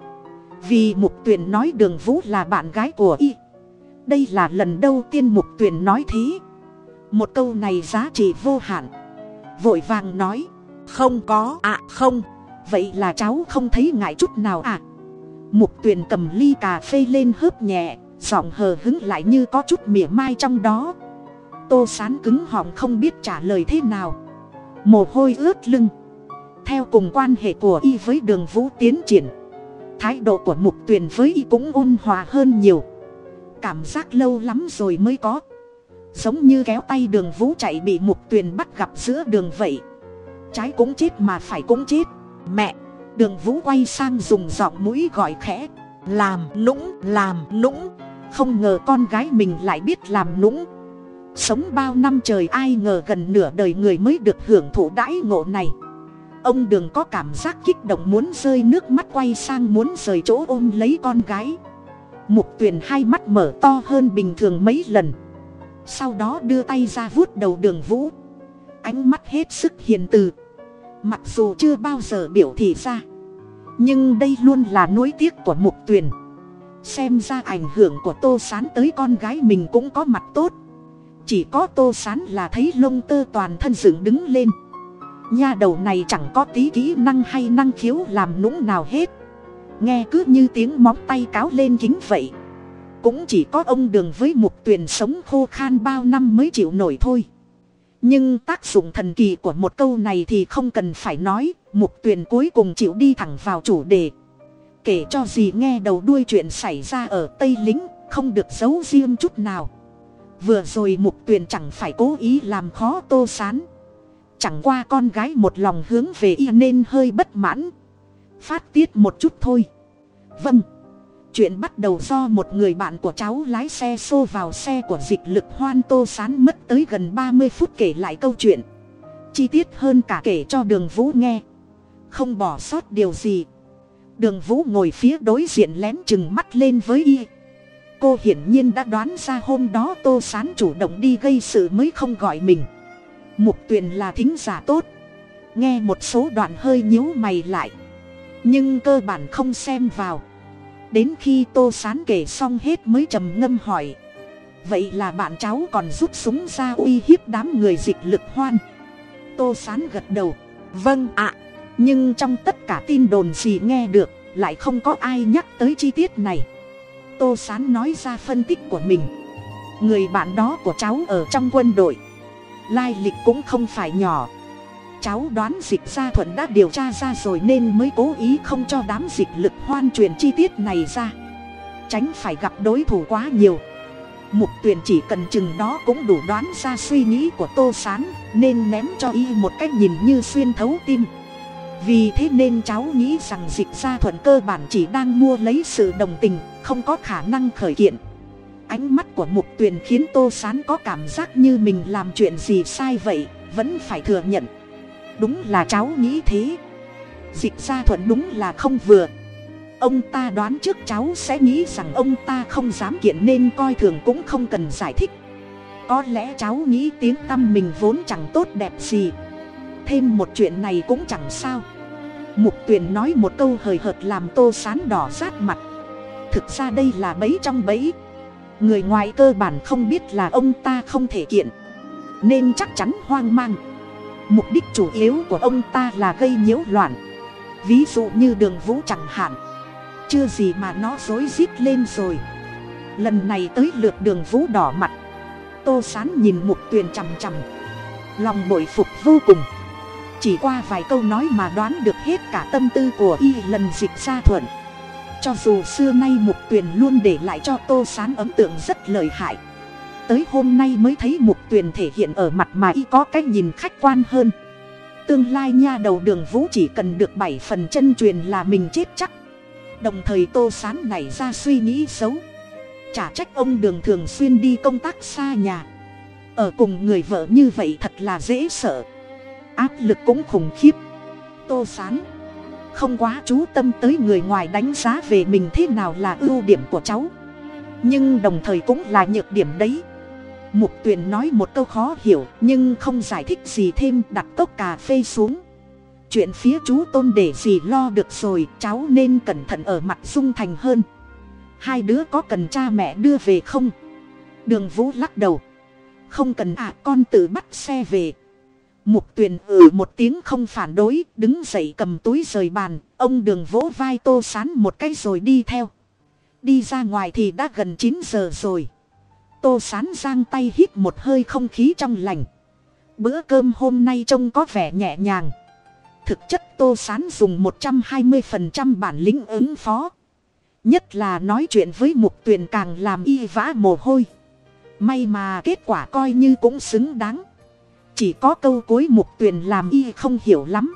Vì mục tuyền nói đường vũ là bạn gái của y. Đây là lần đầu tiên mục tuyền nói thế một câu này giá trị vô hạn. Vội vàng nói không có ạ à, không. Vậy là cháu không thấy ngại chút nào à? Mục tuyền cầm ly cà phê lên hớp nhẹ giọng hờ hứng lại như có chút mỉa mai trong đó. Tô sán cứng họng không biết trả lời thế nào. Mồ hôi ướt lưng. Theo cùng quan hệ của y với đường vũ tiến triển thái độ của mục tuyền với y cũng ôn hòa hơn nhiều. Cảm giác lâu lắm rồi mới có giống như kéo tay đường vũ chạy bị mục tuyền bắt gặp giữa đường vậy. Trái cũng chết mà phải cũng chết. Mẹ, đường vũ quay sang dùng giọng mũi gọi khẽ. Làm nũng làm nũng. Không ngờ con gái mình lại biết làm nũng. Sống bao năm trời ai ngờ gần nửa đời người mới được hưởng thụ đãi ngộ này. Ông đường có cảm giác kích động muốn rơi nước mắt quay sang muốn rời chỗ ôm lấy con gái. Mục tuyền hai mắt mở to hơn bình thường mấy lần sau đó đưa tay ra vuốt đầu đường vũ. Ánh mắt hết sức hiền từ. Mặc dù chưa bao giờ biểu thị ra. Nhưng đây luôn là nối tiếc của mục tuyền. Xem ra ảnh hưởng của tô s á n tới con gái mình cũng có mặt tốt. Chỉ có tô s á n là thấy lông tơ toàn thân dựng đứng lên. Nha đầu này chẳng có tí kỹ năng hay năng khiếu làm nũng nào hết. Nghe cứ như tiếng móng tay cáo lên chính vậy cũng chỉ có ông đường với mục tuyền sống khô khan bao năm mới chịu nổi thôi. Nhưng tác dụng thần kỳ của một câu này thì không cần phải nói mục tuyền cuối cùng chịu đi thẳng vào chủ đề. Kể cho gì nghe đầu đuôi chuyện xảy ra ở tây lính, không được giấu riêng chút nào. Vừa rồi mục tuyền chẳng phải cố ý làm khó tô sán. Chẳng qua con gái một lòng hướng về y nên hơi bất mãn. Phát tiết một chút thôi. Vâng chuyện bắt đầu do một người bạn của cháu lái xe xô vào xe của dịch lực hoan tô sán mất tới gần ba mươi phút kể lại câu chuyện. Chi tiết hơn cả kể cho đường vũ nghe. Không bỏ sót điều gì. Đường vũ ngồi phía đối diện lén chừng mắt lên với y. Cô hiển nhiên đã đoán ra hôm đó tô sán chủ động đi gây sự mới không gọi mình. Mục tuyền là thính giả tốt. Nghe một số đoạn hơi nhíu mày lại. Nhưng cơ bản không xem vào đến khi tô sán kể xong hết mới trầm ngâm hỏi. Vậy là bạn cháu còn rút súng ra uy hiếp đám người dịch lực hoan? Tô sán gật đầu. Vâng ạ. Nhưng trong tất cả tin đồn gì nghe được, lại không có ai nhắc tới chi tiết này. Tô sán nói ra phân tích của mình. Người bạn đó của cháu ở trong quân đội. Lai lịch cũng không phải nhỏ cháu đoán dịch gia thuận đã điều tra ra rồi nên mới cố ý không cho đám dịch lực hoan truyền chi tiết này ra. Tránh phải gặp đối thủ quá nhiều. Mục tuyền chỉ cần chừng đó cũng đủ đoán ra suy nghĩ của tô s á n nên ném cho y một cách nhìn như xuyên thấu tim. Vì thế nên cháu nghĩ rằng dịch gia thuận cơ bản chỉ đang mua lấy sự đồng tình, không có khả năng khởi kiện. Ánh mắt của mục tuyền khiến tô sán có cảm giác như mình làm chuyện gì sai vậy, vẫn phải thừa nhận đúng là cháu nghĩ thế. Dịch gia thuận đúng là không vừa. Ông ta đoán trước cháu sẽ nghĩ rằng ông ta không dám kiện nên coi thường cũng không cần giải thích. Có lẽ cháu nghĩ tiếng tâm mình vốn chẳng tốt đẹp gì. Thêm một chuyện này cũng chẳng sao. Mục tuyền nói một câu hời hợt làm tô sán đỏ rát mặt. Thực ra đây là bẫy trong bẫy. Người ngoài cơ bản không biết là ông ta không thể kiện. Nên chắc chắn hoang mang mục đích chủ yếu của ông ta là gây nhiễu loạn. Ví dụ như đường vũ chẳng hạn. Chưa gì mà nó rối rít lên rồi. Lần này tới lượt đường vũ đỏ mặt. Tô sán nhìn mục tuyền chằm chằm. Lòng bội phục vô cùng. Chỉ qua vài câu nói mà đoán được hết cả tâm tư của y lần dịch ra thuận. Cho dù xưa nay mục tuyền luôn để lại cho tô sán ấn tượng rất lời hại tới hôm nay mới thấy mục tuyền thể hiện ở mặt mà y có cái nhìn khách quan hơn. Tương lai nha đầu đường vũ chỉ cần được bảy phần chân truyền là mình chết chắc. Đồng thời tô sán nảy ra suy nghĩ xấu. Chả trách ông đường thường xuyên đi công tác xa nhà. Ở cùng người vợ như vậy thật là dễ sợ. Áp lực cũng khủng khiếp. Tô sán, không quá chú tâm tới người ngoài đánh giá về mình thế nào là ưu điểm của cháu. Nhưng đồng thời cũng là nhược điểm đấy mục tuyền nói một câu khó hiểu, nhưng không giải thích gì thêm, đặt cốc cà phê xuống. Chuyện phía chú tôn để gì lo được rồi, cháu nên cẩn thận ở mặt dung thành hơn. Hai đứa có cần cha mẹ đưa về không? Đường vũ lắc đầu. Không cần à con tự bắt xe về. Mục tuyền ừ một tiếng không phản đối, đứng dậy cầm túi rời bàn, ông đường vỗ vai tô sán một cái rồi đi theo. Đi ra ngoài thì đã gần chín giờ rồi tô sán giang tay hít một hơi không khí trong lành. Bữa cơm hôm nay trông có vẻ nhẹ nhàng. Thực chất tô sán dùng một trăm hai mươi phần trăm bản lĩnh ứng phó. Nhất là nói chuyện với mục tuyền càng làm y vã mồ hôi. May mà kết quả coi như cũng xứng đáng. Chỉ có câu cuối mục tuyền làm y không hiểu lắm.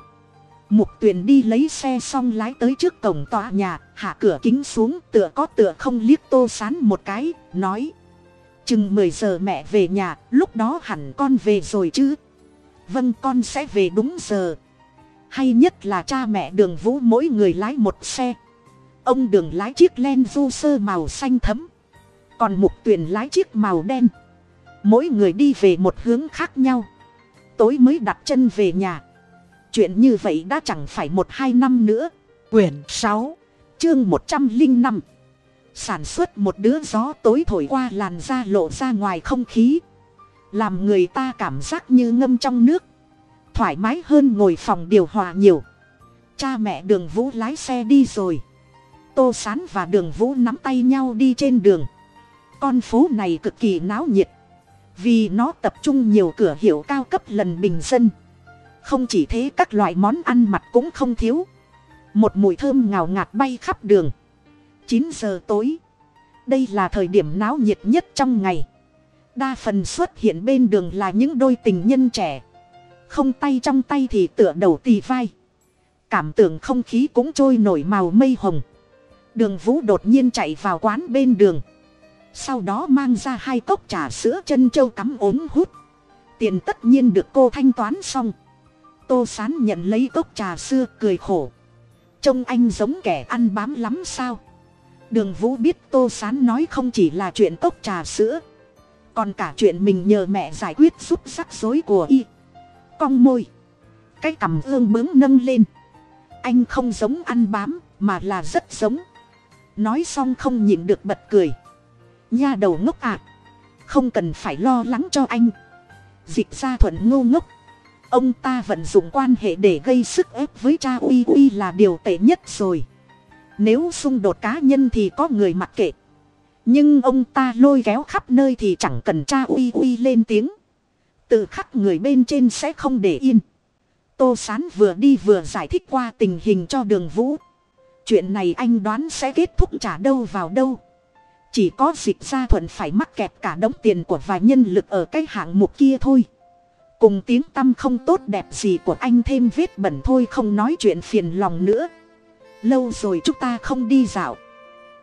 Mục tuyền đi lấy xe xong lái tới trước cổng tòa nhà, hạ cửa kính xuống, tựa có tựa không liếc tô sán một cái, nói chừng mười giờ mẹ về nhà, lúc đó hẳn con về rồi chứ? Vâng con sẽ về đúng giờ. Hay nhất là cha mẹ đường vũ mỗi người lái một xe. Ông đường lái chiếc len du sơ màu xanh thấm. Còn mục tuyền lái chiếc màu đen. Mỗi người đi về một hướng khác nhau. Tối mới đặt chân về nhà. Chuyện như vậy đã chẳng phải một hai năm nữa. Quyển sáu, chương một trăm linh năm sản xuất một đứa gió tối thổi qua làn da lộ ra ngoài không khí. Làm người ta cảm giác như ngâm trong nước. Thoải mái hơn ngồi phòng điều hòa nhiều. Cha mẹ đường vũ lái xe đi rồi. Tô s á n và đường vũ nắm tay nhau đi trên đường. Con phố này cực kỳ náo nhiệt. Vì nó tập trung nhiều cửa hiệu cao cấp lần bình dân. Không chỉ thế các loại món ăn mặt cũng không thiếu. Một mùi thơm ngào ngạt bay khắp đường chín giờ tối. Đây là thời điểm náo nhiệt nhất trong ngày. Đa phần xuất hiện bên đường là những đôi tình nhân trẻ. Không tay trong tay thì tựa đầu tì vai. Cảm tưởng không khí cũng trôi nổi màu mây hồng. Đường vũ đột nhiên chạy vào quán bên đường. Sau đó mang ra hai cốc trà sữa chân trâu cắm ốm hút. Tiền tất nhiên được cô thanh toán xong. Tô sán nhận lấy cốc trà xưa cười khổ. Trông anh giống kẻ ăn bám lắm sao? Đường vũ biết tô sán nói không chỉ là chuyện cốc trà sữa, còn cả chuyện mình nhờ mẹ giải quyết giúp rắc rối của y. Cong môi, cái cằm ương bướng nâng lên. Anh không giống ăn bám, mà là rất giống. Nói xong không nhịn được bật cười. Nha đầu ngốc ạ, không cần phải lo lắng cho anh. Dịch ra thuận ngô ngốc, ông ta vận dụng quan hệ để gây sức ép với cha uy uy là điều tệ nhất rồi nếu xung đột cá nhân thì có người mặc kệ. Nhưng ông ta lôi kéo khắp nơi thì chẳng cần cha uy uy lên tiếng. Tự khắc người bên trên sẽ không để yên. Tô sán vừa đi vừa giải thích qua tình hình cho đường vũ. Chuyện này anh đoán sẽ kết thúc trả đâu vào đâu. Chỉ có dịch ra thuận phải mắc kẹt cả đống tiền của vài nhân lực ở cái hạng mục kia thôi. Cùng tiếng tâm không tốt đẹp gì của anh thêm vết bẩn thôi không nói chuyện phiền lòng nữa lâu rồi chúng ta không đi dạo.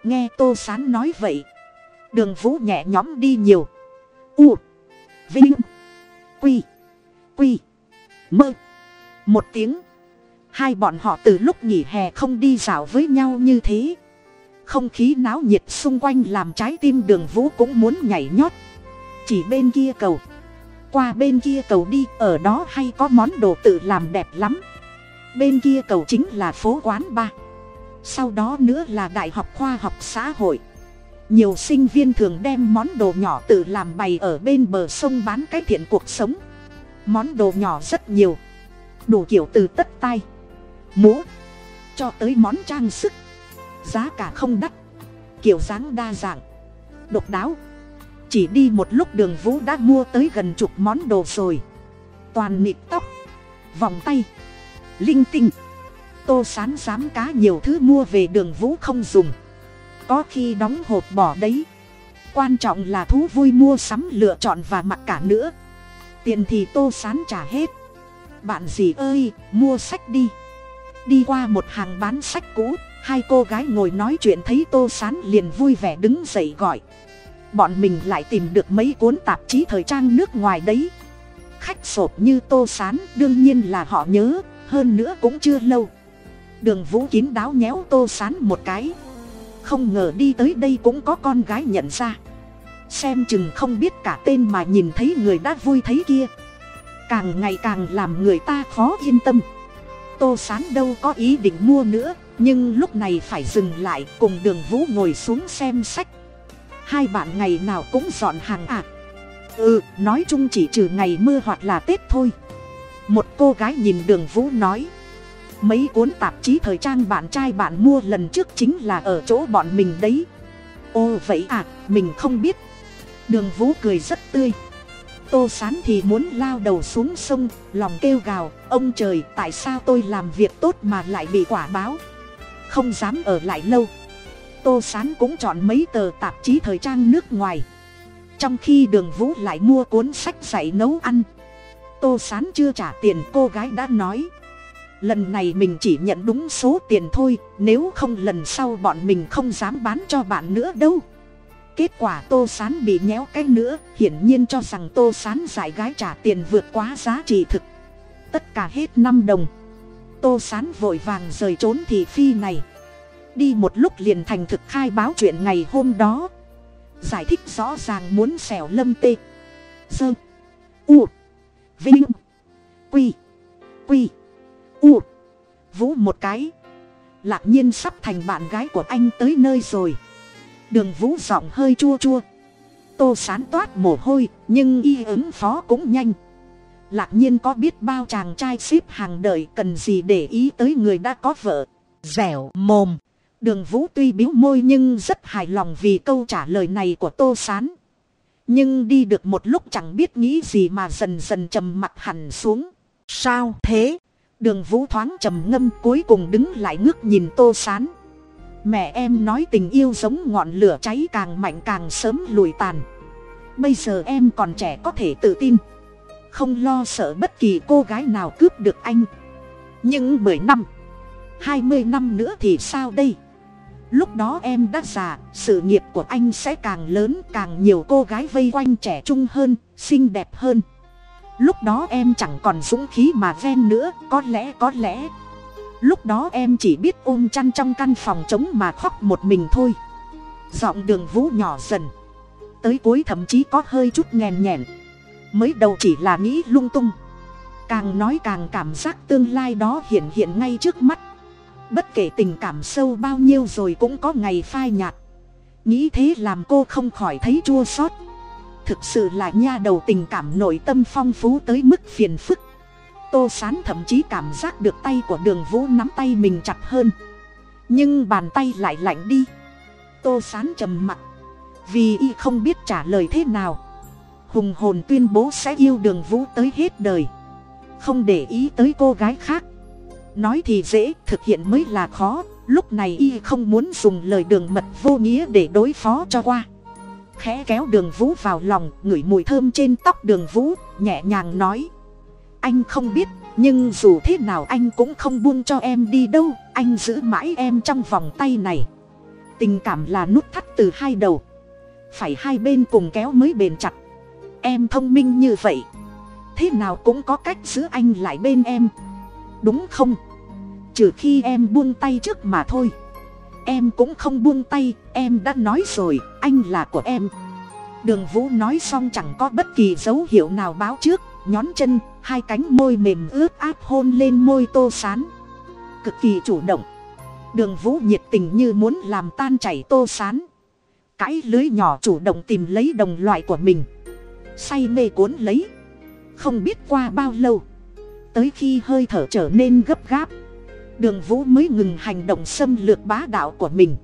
Nghe tô sán nói vậy, đường vũ nhẹ nhõm đi nhiều. U, vinh, quy quy, mơ. Một tiếng, hai bọn họ từ lúc nghỉ hè không đi dạo với nhau như thế. Không khí náo nhiệt xung quanh làm trái tim đường vũ cũng muốn nhảy nhót. Chỉ bên kia cầu, qua bên kia cầu đi, ở đó hay có món đồ tự làm đẹp lắm. Bên kia cầu chính là phố quán ba sau đó nữa là đại học khoa học xã hội. Nhiều sinh viên thường đem món đồ nhỏ tự làm bày ở bên bờ sông bán cái thiện cuộc sống. Món đồ nhỏ rất nhiều. Đủ kiểu từ tất tay múa. Cho tới món trang sức. Giá cả không đắt. Kiểu dáng đa dạng. Độc đáo. Chỉ đi một lúc đường vũ đã mua tới gần chục món đồ rồi. Toàn nịt tóc. Vòng tay. Linh tinh tô sán dám cá nhiều thứ mua về đường vũ không dùng. Có khi đóng hộp bỏ đấy. Quan trọng là thú vui mua sắm, lựa chọn và mặc cả nữa. Tiền thì tô sán trả hết. Bạn gì ơi, mua sách đi. Đi qua một hàng bán sách cũ, hai cô gái ngồi nói chuyện thấy tô sán liền vui vẻ đứng dậy gọi. Bọn mình lại tìm được mấy cuốn tạp chí thời trang nước ngoài đấy. Khách sộp như tô sán đương nhiên là họ nhớ, hơn nữa cũng chưa lâu đường vũ kín đáo nhéo tô sán một cái. Không ngờ đi tới đây cũng có con gái nhận ra. Xem chừng không biết cả tên mà nhìn thấy người đã vui thấy kia. Càng ngày càng làm người ta khó yên tâm. Tô sán đâu có ý định mua nữa, nhưng lúc này phải dừng lại cùng đường vũ ngồi xuống xem sách. Hai bạn ngày nào cũng dọn hàng ạ. À. ừ nói chung chỉ trừ ngày mưa hoặc là tết thôi. Một cô gái nhìn đường vũ nói mấy cuốn tạp chí thời trang bạn trai bạn mua lần trước chính là ở chỗ bọn mình đấy. Ô, vậy à mình không biết. Đường vũ cười rất tươi. Tô sán thì muốn lao đầu xuống sông, lòng kêu gào, ông trời, tại sao tôi làm việc tốt mà lại bị quả báo? Không dám ở lại lâu. Tô sán cũng chọn mấy tờ tạp chí thời trang nước ngoài. Trong khi đường vũ lại mua cuốn sách dạy nấu ăn, tô sán chưa trả tiền, cô gái đã nói lần này mình chỉ nhận đúng số tiền thôi, nếu không lần sau bọn mình không dám bán cho bạn nữa đâu. Kết quả tô sán bị nhéo cái nữa, hiển nhiên cho rằng tô sán giải gái trả tiền vượt quá giá trị thực. Tất cả hết năm đồng. Tô sán vội vàng rời trốn thị phi này. Đi một lúc liền thành thực khai báo chuyện ngày hôm đó. Giải thích rõ ràng muốn xẻo lâm tê. Sơ. U. Vinh. Quy. Quy u. Vũ một cái. Lạc nhiên sắp thành bạn gái của anh tới nơi rồi. Đường vũ giọng hơi chua chua. Tô sán toát mồ hôi, nhưng y ứng phó cũng nhanh. Lạc nhiên có biết bao chàng trai ship hàng đời cần gì để ý tới người đã có vợ, dẻo, mồm. Đường vũ tuy biếu môi nhưng rất hài lòng vì câu trả lời này của tô sán. Nhưng đi được một lúc chẳng biết nghĩ gì mà dần dần trầm mặt hẳn xuống. Sao thế? Đường vũ thoáng trầm ngâm, cuối cùng đứng lại ngước nhìn tô sán. Mẹ em nói tình yêu giống ngọn lửa cháy càng mạnh càng sớm lùi tàn. Bây giờ em còn trẻ có thể tự tin. Không lo sợ bất kỳ cô gái nào cướp được anh. Nhưng mười năm, hai mươi năm nữa thì sao đây? Lúc đó em đã già, sự nghiệp của anh sẽ càng lớn, càng nhiều cô gái vây quanh trẻ trung hơn, xinh đẹp hơn lúc đó em chẳng còn dũng khí mà ven nữa, có lẽ có lẽ. Lúc đó em chỉ biết ôm chăn trong căn phòng trống mà khóc một mình thôi. Giọng đường vũ nhỏ dần. Tới cuối thậm chí có hơi chút nghèn nhẹn mới đầu chỉ là nghĩ lung tung. Càng nói càng cảm giác tương lai đó hiện hiện ngay trước mắt. Bất kể tình cảm sâu bao nhiêu rồi cũng có ngày phai nhạt. Nghĩ thế làm cô không khỏi thấy chua xót thực sự là nha đầu tình cảm nội tâm phong phú tới mức phiền phức. Tô sán thậm chí cảm giác được tay của đường vũ nắm tay mình chặt hơn. Nhưng bàn tay lại lạnh đi. Tô sán trầm mặc. Vì y không biết trả lời thế nào. Hùng hồn tuyên bố sẽ yêu đường vũ tới hết đời. Không để ý tới cô gái khác. Nói thì dễ, thực hiện mới là khó. Lúc này y không muốn dùng lời đường mật vô nghĩa để đối phó cho qua khẽ kéo đường vũ vào lòng, ngửi mùi thơm trên tóc đường vũ nhẹ nhàng nói. Anh không biết, nhưng dù thế nào anh cũng không buông cho em đi đâu, anh giữ mãi em trong vòng tay này. Tình cảm là nút thắt từ hai đầu. Phải hai bên cùng kéo mới bền chặt. Em thông minh như vậy, thế nào cũng có cách giữ anh lại bên em. Đúng không? Trừ khi em buông tay trước mà thôi em cũng không buông tay, em đã nói rồi, anh là của em. Đường vũ nói xong chẳng có bất kỳ dấu hiệu nào báo trước, nhón chân, hai cánh môi mềm ướt áp hôn lên môi tô sán. Cực kỳ chủ động. Đường vũ nhiệt tình như muốn làm tan chảy tô sán. Cãi lưới nhỏ chủ động tìm lấy đồng loại của mình. Say mê cuốn lấy. Không biết qua bao lâu. Tới khi hơi thở trở nên gấp gáp đường vũ mới ngừng hành động xâm lược bá đạo của mình.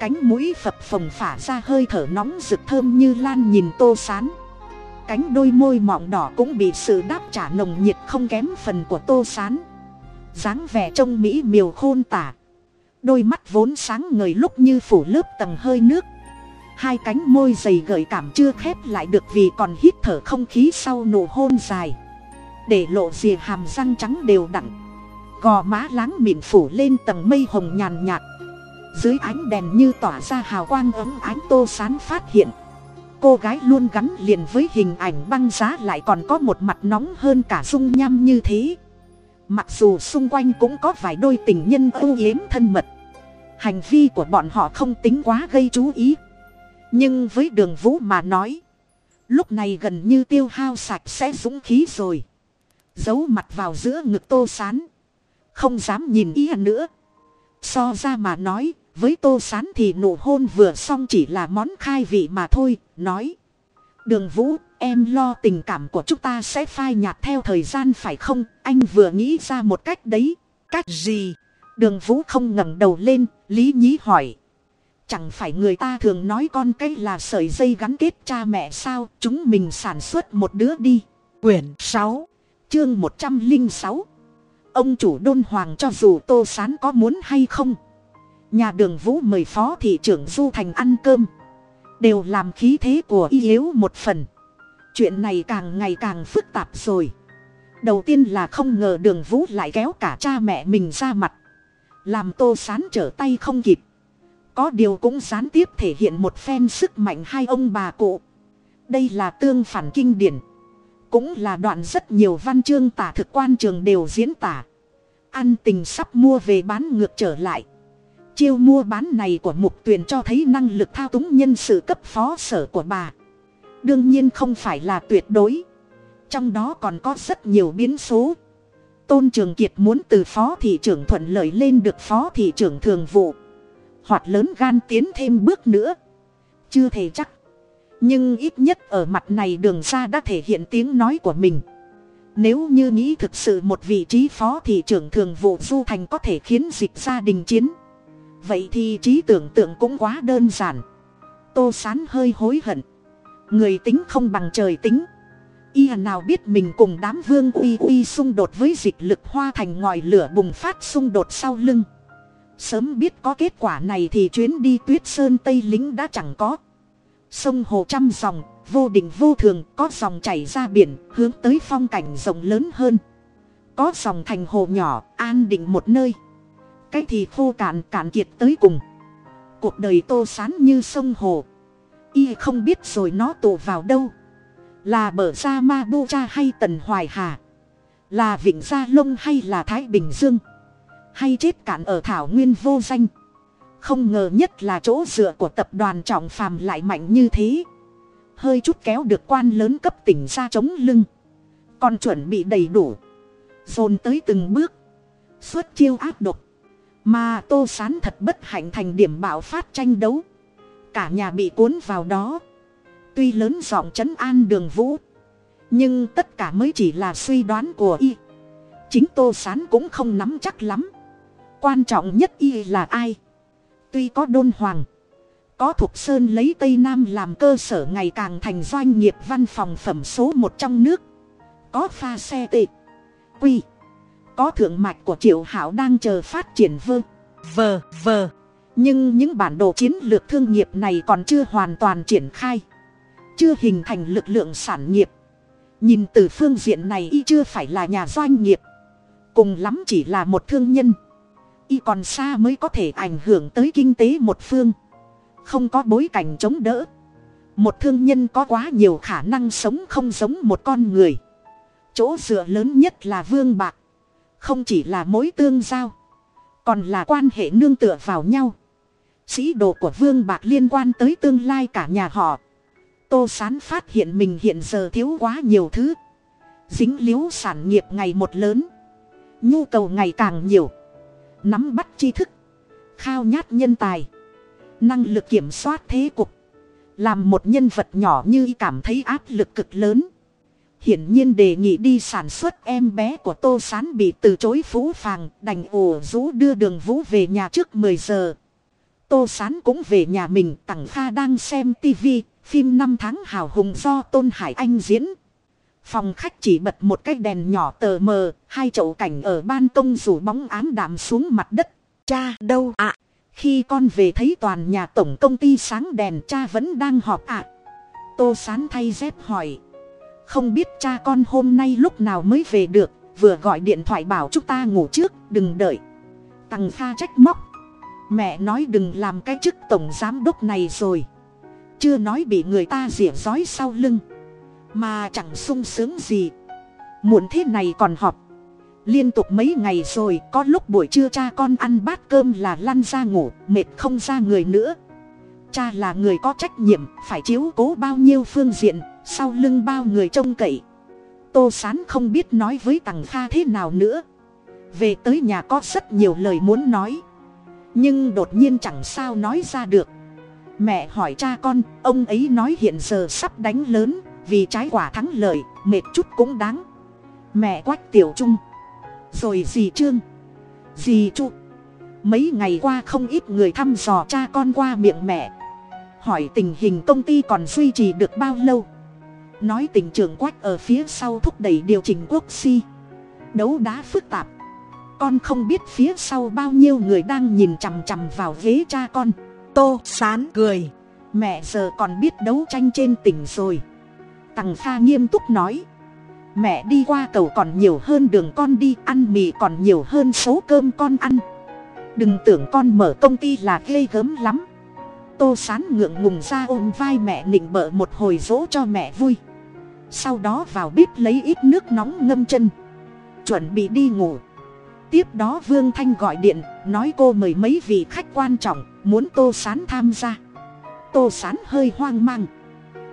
Cánh mũi phập phồng phả ra hơi thở nóng rực thơm như lan nhìn tô sán. Cánh đôi môi mọng đỏ cũng bị sự đáp trả nồng nhiệt không kém phần của tô sán. dáng vẻ trông mỹ miều khôn tả. Đôi mắt vốn sáng ngời lúc như phủ lớp tầng hơi nước. Hai cánh môi dày gợi cảm chưa khép lại được vì còn hít thở không khí sau nụ hôn dài. Để lộ rìa hàm răng trắng đều đặn gò má láng mịn phủ lên tầng mây hồng nhàn nhạt. Dưới ánh đèn như tỏa ra hào quang ấm ánh tô sán phát hiện. Cô gái luôn gắn liền với hình ảnh băng giá lại còn có một mặt nóng hơn cả dung nham như thế. Mặc dù xung quanh cũng có vài đôi tình nhân âu yếm thân mật. Hành vi của bọn họ không tính quá gây chú ý. Nhưng với đường vũ mà nói, lúc này gần như tiêu hao sạch sẽ dũng khí rồi. Giấu mặt vào giữa ngực tô sán không dám nhìn ý nữa. So ra mà nói, với tô sán thì nụ hôn vừa xong chỉ là món khai vị mà thôi, nói. Đường vũ, em lo tình cảm của chúng ta sẽ phai nhạt theo thời gian phải không? Anh vừa nghĩ ra một cách đấy. Cách gì? Đường vũ không ngẩng đầu lên, lý nhí hỏi. Chẳng phải người ta thường nói con cái là sợi dây gắn kết cha mẹ sao? Chúng mình sản xuất một đứa đi. Quyển sáu, chương một trăm linh sáu ông chủ đôn hoàng cho dù tô sán có muốn hay không. Nhà đường vũ mời phó thị trưởng du thành ăn cơm. Đều làm khí thế của y yếu một phần. Chuyện này càng ngày càng phức tạp rồi. Đầu tiên là không ngờ đường vũ lại kéo cả cha mẹ mình ra mặt. Làm tô sán trở tay không kịp. Có điều cũng gián tiếp thể hiện một phen sức mạnh hai ông bà cụ. Đây là tương phản kinh điển. Cũng là đoạn rất nhiều văn chương tả thực quan trường đều diễn tả ăn tình sắp mua về bán ngược trở lại. Chiêu mua bán này của mục tuyền cho thấy năng lực thao túng nhân sự cấp phó sở của bà. Đương nhiên không phải là tuyệt đối. Trong đó còn có rất nhiều biến số. Tôn trường kiệt muốn từ phó thị trưởng thuận lợi lên được phó thị trưởng thường vụ. Hoặc lớn gan tiến thêm bước nữa. Chưa thể chắc. Nhưng ít nhất ở mặt này đường ra đã thể hiện tiếng nói của mình nếu như nghĩ thực sự một vị trí phó thị trưởng thường vụ du thành có thể khiến dịch gia đình chiến. Vậy thì trí tưởng tượng cũng quá đơn giản. Tô sán hơi hối hận. Người tính không bằng trời tính. Y à nào biết mình cùng đám vương uy uy xung đột với dịch lực hoa thành ngòi lửa bùng phát xung đột sau lưng. Sớm biết có kết quả này thì chuyến đi tuyết sơn tây lính đã chẳng có. Sông hồ trăm dòng vô định vô thường, có dòng chảy ra biển, hướng tới phong cảnh rộng lớn hơn. Có dòng thành hồ nhỏ, an định một nơi. Cái thì khô cạn cạn kiệt tới cùng. Cuộc đời tô sán như sông hồ. Y không biết rồi nó tụ vào đâu. Là bờ ra ma bu cha hay tần hoài hà? Là vịnh gia lông hay là thái bình dương? Hay chết cạn ở thảo nguyên vô danh? Không ngờ nhất là chỗ dựa của tập đoàn trọng phàm lại mạnh như thế hơi chút kéo được quan lớn cấp tỉnh ra chống lưng. Còn chuẩn bị đầy đủ. Dồn tới từng bước. Suốt chiêu áp độc. Mà tô sán thật bất hạnh thành điểm bạo phát tranh đấu. Cả nhà bị cuốn vào đó. Tuy lớn giọng trấn an đường vũ. Nhưng tất cả mới chỉ là suy đoán của y. Chính tô sán cũng không nắm chắc lắm. Quan trọng nhất y là ai? Tuy có đôn hoàng có thục sơn lấy tây nam làm cơ sở ngày càng thành doanh nghiệp văn phòng phẩm số một trong nước. Có pha xe tệ. Quy. Có thượng mạch của triệu hảo đang chờ phát triển vơ. Vờ vờ nhưng những bản đồ chiến lược thương nghiệp này còn chưa hoàn toàn triển khai. Chưa hình thành lực lượng sản nghiệp. Nhìn từ phương diện này y chưa phải là nhà doanh nghiệp. Cùng lắm chỉ là một thương nhân. Y còn xa mới có thể ảnh hưởng tới kinh tế một phương không có bối cảnh chống đỡ. Một thương nhân có quá nhiều khả năng sống không giống một con người. Chỗ dựa lớn nhất là vương bạc, không chỉ là mối tương giao, còn là quan hệ nương tựa vào nhau. Sĩ đồ của vương bạc liên quan tới tương lai cả nhà họ. Tô sán phát hiện mình hiện giờ thiếu quá nhiều thứ. Dính líu sản nghiệp ngày một lớn, nhu cầu ngày càng nhiều. Nắm bắt tri thức, khao nhát nhân tài năng lực kiểm soát thế cục. Làm một nhân vật nhỏ như cảm thấy áp lực cực lớn. Hiển nhiên đề nghị đi sản xuất em bé của tô sán bị từ chối phú phàng, đành ồ rũ đưa đường vũ về nhà trước 10 giờ. Tô sán cũng về nhà mình tặng kha đang xem tivi phim năm tháng hào hùng do tôn hải anh diễn. Phòng khách chỉ bật một cái đèn nhỏ tờ mờ, hai chậu cảnh ở ban công rủ bóng ám đạm xuống mặt đất. Cha, đâu ạ? Khi con về thấy toàn nhà tổng công ty sáng đèn, cha vẫn đang họp ạ. Tô sán thay dép hỏi, không biết cha con hôm nay lúc nào mới về được? Vừa gọi điện thoại bảo chúng ta ngủ trước, đừng đợi. Tằng kha trách móc, mẹ nói đừng làm cái chức tổng giám đốc này rồi. Chưa nói bị người ta rỉa rói sau lưng. Mà chẳng sung sướng gì. Muộn thế này còn họp liên tục mấy ngày rồi, có lúc buổi trưa cha con ăn bát cơm là lăn ra ngủ, mệt không ra người nữa. Cha là người có trách nhiệm, phải chiếu cố bao nhiêu phương diện, sau lưng bao người trông cậy. Tô sán không biết nói với tằng kha thế nào nữa. Về tới nhà có rất nhiều lời muốn nói. Nhưng đột nhiên chẳng sao nói ra được. Mẹ hỏi cha con, ông ấy nói hiện giờ sắp đánh lớn, vì trái quả thắng lợi, mệt chút cũng đáng. Mẹ quách tiểu trung rồi dì trương. Dì chu. Mấy ngày qua không ít người thăm dò cha con qua miệng mẹ. Hỏi tình hình công ty còn duy trì được bao lâu. Nói tình trường quách ở phía sau thúc đẩy điều chỉnh quốc si. Đấu đá phức tạp. Con không biết phía sau bao nhiêu người đang nhìn chằm chằm vào ghế cha con. Tô sán cười. Mẹ giờ còn biết đấu tranh trên tỉnh rồi. Tằng pha nghiêm túc nói mẹ đi qua cầu còn nhiều hơn đường con đi, ăn mì còn nhiều hơn số cơm con ăn. Đừng tưởng con mở công ty là ghê gớm lắm. Tô sán ngượng ngùng ra ôm vai mẹ nịnh bợ một hồi dỗ cho mẹ vui. Sau đó vào bếp lấy ít nước nóng ngâm chân. Chuẩn bị đi ngủ. Tiếp đó vương thanh gọi điện, nói cô mời mấy vị khách quan trọng, muốn tô sán tham gia. Tô sán hơi hoang mang.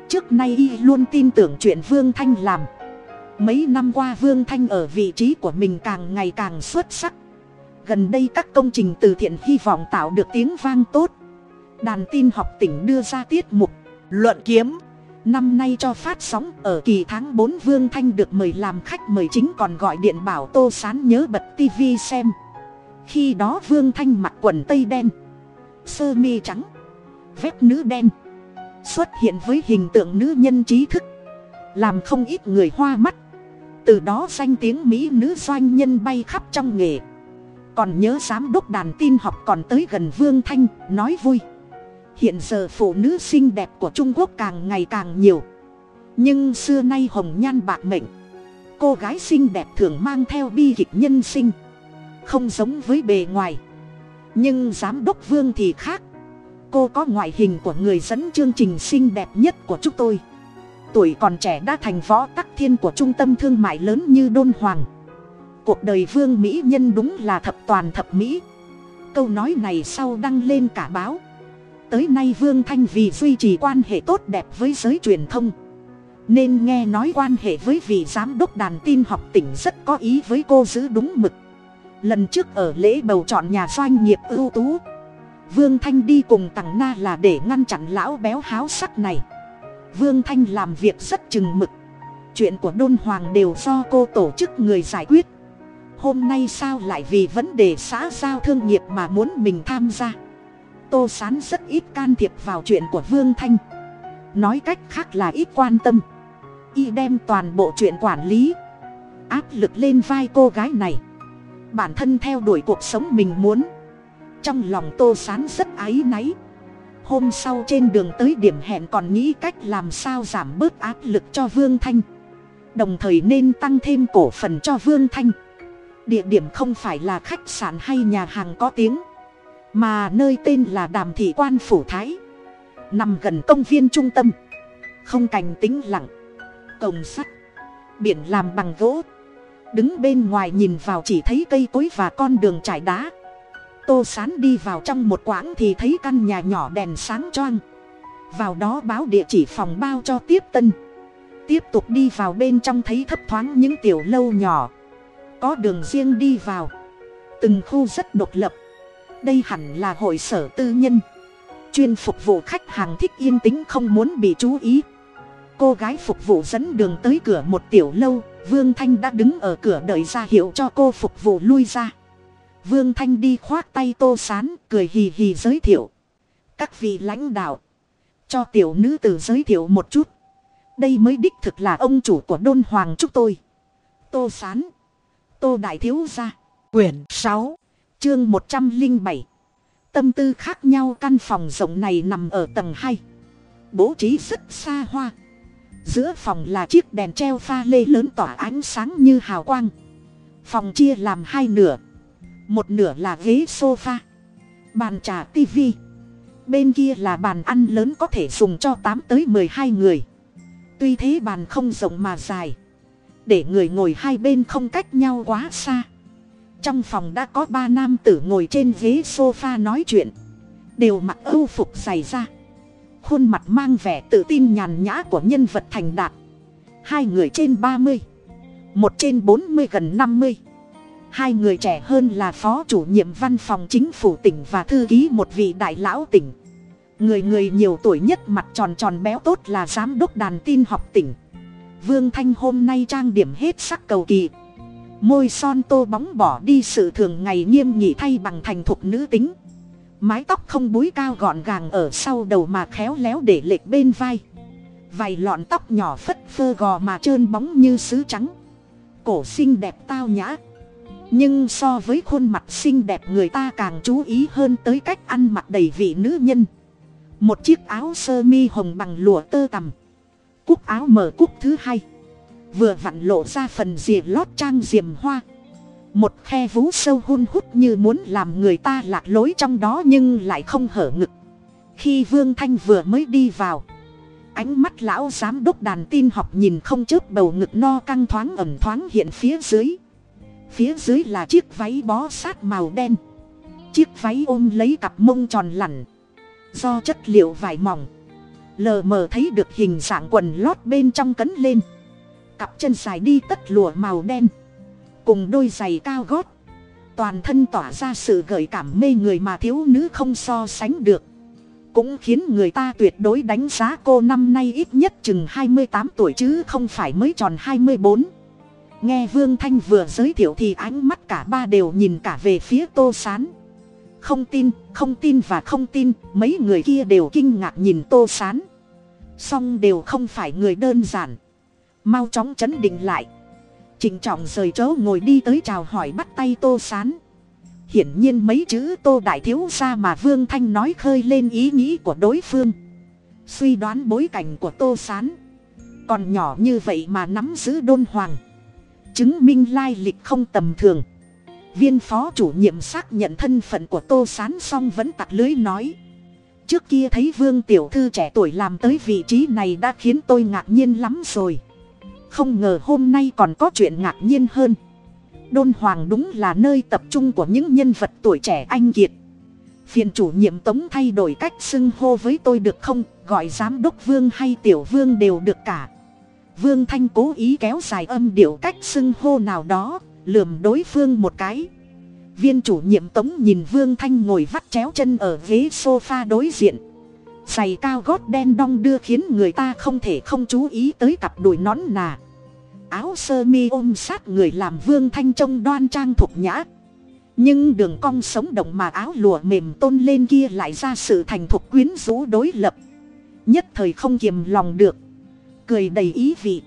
Trước nay y luôn tin tưởng chuyện vương thanh làm mấy năm qua vương thanh ở vị trí của mình càng ngày càng xuất sắc. Gần đây các công trình từ thiện hy vọng tạo được tiếng vang tốt. Đàn tin học tỉnh đưa ra tiết mục, luận kiếm. Năm nay cho phát sóng, ở kỳ tháng bốn vương thanh được mời làm khách mời chính còn gọi điện bảo tô sán nhớ bật TV xem. Khi đó vương thanh mặc quần tây đen, sơ mi trắng, vét nữ đen. Xuất hiện với hình tượng nữ nhân trí thức, làm không ít người hoa mắt từ đó danh tiếng mỹ nữ doanh nhân bay khắp trong nghề. Còn nhớ giám đốc đàn tin học còn tới gần vương thanh, nói vui. Hiện giờ phụ nữ xinh đẹp của trung quốc càng ngày càng nhiều. Nhưng xưa nay hồng nhan bạc mệnh. Cô gái xinh đẹp thường mang theo bi kịch nhân sinh. Không giống với bề ngoài. Nhưng giám đốc vương thì khác. Cô có ngoại hình của người dẫn chương trình xinh đẹp nhất của chúng tôi tuổi còn trẻ đã thành võ tắc thiên của trung tâm thương mại lớn như đôn hoàng. Cuộc đời vương mỹ nhân đúng là thập toàn thập mỹ. Câu nói này sau đăng lên cả báo. Tới nay vương thanh vì duy trì quan hệ tốt đẹp với giới truyền thông. Nên nghe nói quan hệ với vị giám đốc đàn tin học tỉnh rất có ý với cô giữ đúng mực. Lần trước ở lễ bầu chọn nhà doanh nghiệp ưu tú, vương thanh đi cùng tằng na là để ngăn chặn lão béo háo sắc này vương thanh làm việc rất chừng mực. Chuyện của đôn hoàng đều do cô tổ chức người giải quyết. Hôm nay sao lại vì vấn đề xã giao thương nghiệp mà muốn mình tham gia? Tô sán rất ít can thiệp vào chuyện của vương thanh. Nói cách khác là ít quan tâm. Y đem toàn bộ chuyện quản lý, áp lực lên vai cô gái này. Bản thân theo đuổi cuộc sống mình muốn. Trong lòng tô sán rất áy náy hôm sau trên đường tới điểm hẹn còn nghĩ cách làm sao giảm bớt áp lực cho vương thanh. Đồng thời nên tăng thêm cổ phần cho vương thanh. Địa điểm không phải là khách sạn hay nhà hàng có tiếng, mà nơi tên là đàm thị quan phủ thái. Nằm gần công viên trung tâm. Không cảnh tĩnh lặng. Cổng sắt. Biển làm bằng gỗ. Đứng bên ngoài nhìn vào chỉ thấy cây cối và con đường trải đá tô sán đi vào trong một quãng thì thấy căn nhà nhỏ đèn sáng choang. Vào đó báo địa chỉ phòng bao cho tiếp tân. Tiếp tục đi vào bên trong thấy thấp thoáng những tiểu lâu nhỏ. Có đường riêng đi vào. Từng khu rất độc lập. Đây hẳn là hội sở tư nhân. Chuyên phục vụ khách hàng thích yên tĩnh không muốn bị chú ý. Cô gái phục vụ dẫn đường tới cửa một tiểu lâu. Vương thanh đã đứng ở cửa đợi ra hiệu cho cô phục vụ lui ra vương thanh đi khoác tay tô sán, cười hì hì giới thiệu. Các vị lãnh đạo, cho tiểu nữ tử giới thiệu một chút. Đây mới đích thực là ông chủ của đôn hoàng chúc tôi. Tô sán, tô đại thiếu gia. Quyển sáu, chương một trăm linh bảy. Tâm tư khác nhau, căn phòng rộng này nằm ở tầng hai. Bố trí rất xa hoa. Giữa phòng là chiếc đèn treo pha lê lớn tỏa ánh sáng như hào quang. Phòng chia làm hai nửa một nửa là ghế sofa. Bàn trà tivi. Bên kia là bàn ăn lớn có thể dùng cho tám tới mười hai người. Tuy thế bàn không rộng mà dài. Để người ngồi hai bên không cách nhau quá xa. Trong phòng đã có ba nam tử ngồi trên ghế sofa nói chuyện. Đều mặc âu phục dày ra khuôn mặt mang vẻ tự tin nhàn nhã của nhân vật thành đạt. Hai người trên ba mươi, một trên bốn mươi gần năm mươi hai người trẻ hơn là phó chủ nhiệm văn phòng chính phủ tỉnh và thư ký một vị đại lão tỉnh. Người người nhiều tuổi nhất mặt tròn tròn béo tốt là giám đốc đàn tin học tỉnh. Vương thanh hôm nay trang điểm hết sắc cầu kỳ. Môi son tô bóng bỏ đi sự thường ngày nghiêm nhị thay bằng thành thục nữ tính. Mái tóc không búi cao gọn gàng ở sau đầu mà khéo léo để lệch bên vai. Vài lọn tóc nhỏ phất phơ gò mà trơn bóng như sứ trắng. Cổ xinh đẹp tao nhã nhưng so với khuôn mặt xinh đẹp người ta càng chú ý hơn tới cách ăn mặc đầy vị nữ nhân. Một chiếc áo sơ mi hồng bằng lụa tơ tằm. Cúc áo mở cúc thứ hai. Vừa vặn lộ ra phần rìa lót trang diềm hoa. Một khe vú sâu hun hút như muốn làm người ta lạc lối trong đó nhưng lại không hở ngực. Khi vương thanh vừa mới đi vào, ánh mắt lão giám đốc đàn tin học nhìn không chớp bầu ngực no căng thoáng ẩm thoáng hiện phía dưới phía dưới là chiếc váy bó sát màu đen. Chiếc váy ôm lấy cặp mông tròn lẳn do chất liệu vải mỏng. Lờ mờ thấy được hình dạng quần lót bên trong cấn lên. Cặp chân dài đi tất lụa màu đen. Cùng đôi giày cao gót. Toàn thân tỏa ra sự gợi cảm mê người mà thiếu nữ không so sánh được. Cũng khiến người ta tuyệt đối đánh giá cô năm nay ít nhất chừng hai mươi tám tuổi chứ không phải mới tròn hai mươi bốn nghe vương thanh vừa giới thiệu thì ánh mắt cả ba đều nhìn cả về phía tô s á n không tin không tin và không tin, mấy người kia đều kinh ngạc nhìn tô s á n song đều không phải người đơn giản. Mau chóng chấn định lại. Trịnh trọng rời chỗ ngồi đi tới chào hỏi bắt tay tô s á n hiển nhiên mấy chữ tô đại thiếu ra mà vương thanh nói khơi lên ý nghĩ của đối phương. Suy đoán bối cảnh của tô s á n còn nhỏ như vậy mà nắm giữ đôn hoàng chứng minh lai lịch không tầm thường. Viên phó chủ nhiệm xác nhận thân phận của tô sán xong vẫn tặc lưới nói. Trước kia thấy vương tiểu thư trẻ tuổi làm tới vị trí này đã khiến tôi ngạc nhiên lắm rồi. Không ngờ hôm nay còn có chuyện ngạc nhiên hơn. Đôn hoàng đúng là nơi tập trung của những nhân vật tuổi trẻ anh kiệt. Phiền chủ nhiệm tống thay đổi cách xưng hô với tôi được không? Gọi giám đốc vương hay tiểu vương đều được cả vương thanh cố ý kéo dài âm điệu cách xưng hô nào đó, lườm đối phương một cái. Viên chủ nhiệm tống nhìn vương thanh ngồi vắt chéo chân ở ghế sofa đối diện. Giày cao gót đen đong đưa khiến người ta không thể không chú ý tới cặp đùi nón nà. Áo sơ mi ôm sát người làm vương thanh trông đoan trang thục nhã. Nhưng đường cong sống động mà áo lụa mềm tôn lên kia lại ra sự thành thục quyến rũ đối lập. Nhất thời không kiềm lòng được cười đầy ý vị.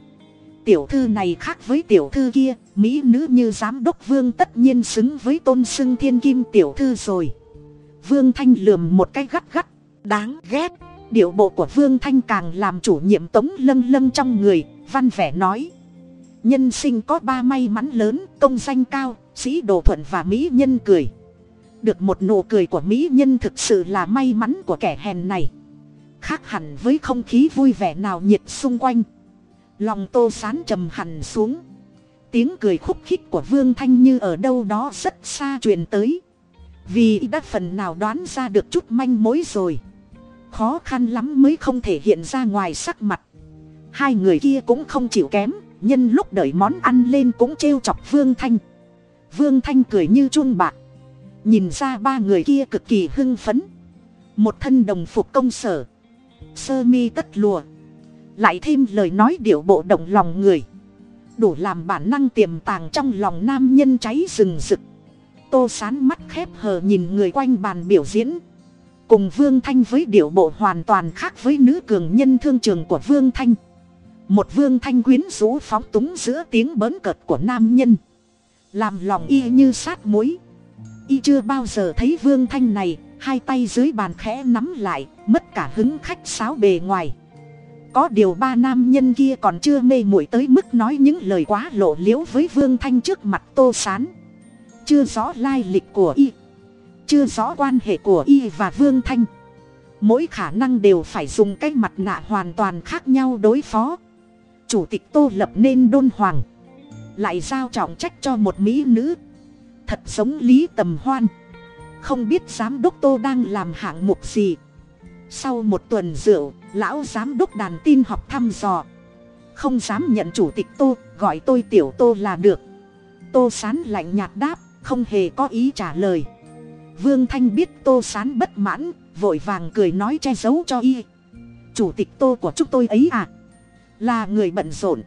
Tiểu thư này khác với tiểu thư kia, mỹ nữ như giám đốc vương tất nhiên xứng với tôn sưng thiên kim tiểu thư rồi. Vương thanh lườm một cái gắt gắt, đáng ghét. Điệu bộ của vương thanh càng làm chủ nhiệm tống lâng lâng trong người, văn vẻ nói. Nhân sinh có ba may mắn lớn, công danh cao, sĩ đồ thuận và mỹ nhân cười. Được một nụ cười của mỹ nhân thực sự là may mắn của kẻ hèn này khác hẳn với không khí vui vẻ nào nhiệt xung quanh. Lòng tô sán trầm hẳn xuống. Tiếng cười khúc khích của vương thanh như ở đâu đó rất xa truyền tới. Vì đã phần nào đoán ra được chút manh mối rồi. Khó khăn lắm mới không thể hiện ra ngoài sắc mặt. Hai người kia cũng không chịu kém, nhân lúc đợi món ăn lên cũng trêu chọc vương thanh. Vương thanh cười như chun bạc. Nhìn ra ba người kia cực kỳ hưng phấn. Một thân đồng phục công sở sơ mi tất lùa. Lại thêm lời nói điệu bộ động lòng người. Đủ làm bản năng tiềm tàng trong lòng nam nhân cháy rừng rực. Tô sán mắt khép hờ nhìn người quanh bàn biểu diễn. Cùng vương thanh với điệu bộ hoàn toàn khác với nữ cường nhân thương trường của vương thanh. Một vương thanh quyến rũ phóng túng giữa tiếng bớn cợt của nam nhân. Làm lòng y như sát muối. Y chưa bao giờ thấy vương thanh này hai tay dưới bàn khẽ nắm lại, mất cả hứng khách sáo bề ngoài. Có điều ba nam nhân kia còn chưa mê muội tới mức nói những lời quá lộ liễu với vương thanh trước mặt tô s á n chưa rõ lai lịch của y, chưa rõ quan hệ của y và vương thanh. Mỗi khả năng đều phải dùng cái mặt nạ hoàn toàn khác nhau đối phó. Chủ tịch tô lập nên đôn hoàng, lại giao trọng trách cho một mỹ nữ, thật giống lý tầm hoan không biết giám đốc tô đang làm hạng mục gì. Sau một tuần rượu, lão giám đốc đàn tin học thăm dò. Không dám nhận chủ tịch tô, gọi tôi tiểu tô là được. Tô sán lạnh nhạt đáp, không hề có ý trả lời. Vương thanh biết tô sán bất mãn, vội vàng cười nói che giấu cho y. Chủ tịch tô của chúng tôi ấy à? Là người bận rộn.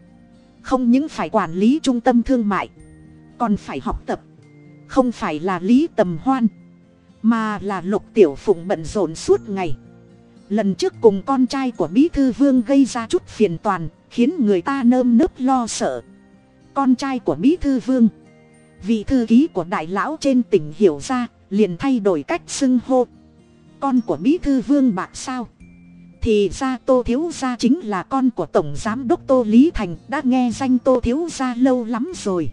Không những phải quản lý trung tâm thương mại, còn phải học tập. Không phải là lý tầm hoan mà là lục tiểu phụng bận rộn suốt ngày. Lần trước cùng con trai của bí thư vương gây ra chút phiền toàn, khiến người ta nơm nớp lo sợ. Con trai của bí thư vương, vị thư ký của đại lão trên tỉnh hiểu ra, liền thay đổi cách xưng hô. Con của bí thư vương bạc sao? Thì ra tô thiếu gia chính là con của tổng giám đốc tô lý thành, đã nghe danh tô thiếu gia lâu lắm rồi.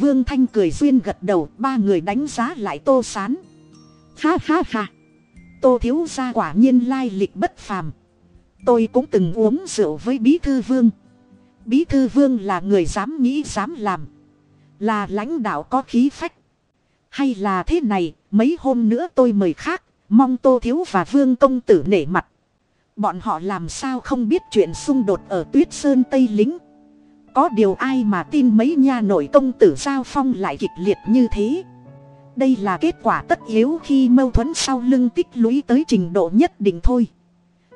Vương thanh cười duyên gật đầu, ba người đánh giá lại tô sán ha ha ha. Tô thiếu gia quả nhiên lai lịch bất phàm. Tôi cũng từng uống rượu với bí thư vương. Bí thư vương là người dám nghĩ, dám làm. Là lãnh đạo có khí phách. Hay là thế này, mấy hôm nữa tôi mời khác, mong tô thiếu và vương công tử nể mặt. Bọn họ làm sao không biết chuyện xung đột ở tuyết sơn tây lính? Có điều ai mà tin mấy nha nội công tử giao phong lại kịch liệt như thế? Đây là kết quả tất yếu khi mâu thuẫn sau lưng tích lũy tới trình độ nhất định thôi.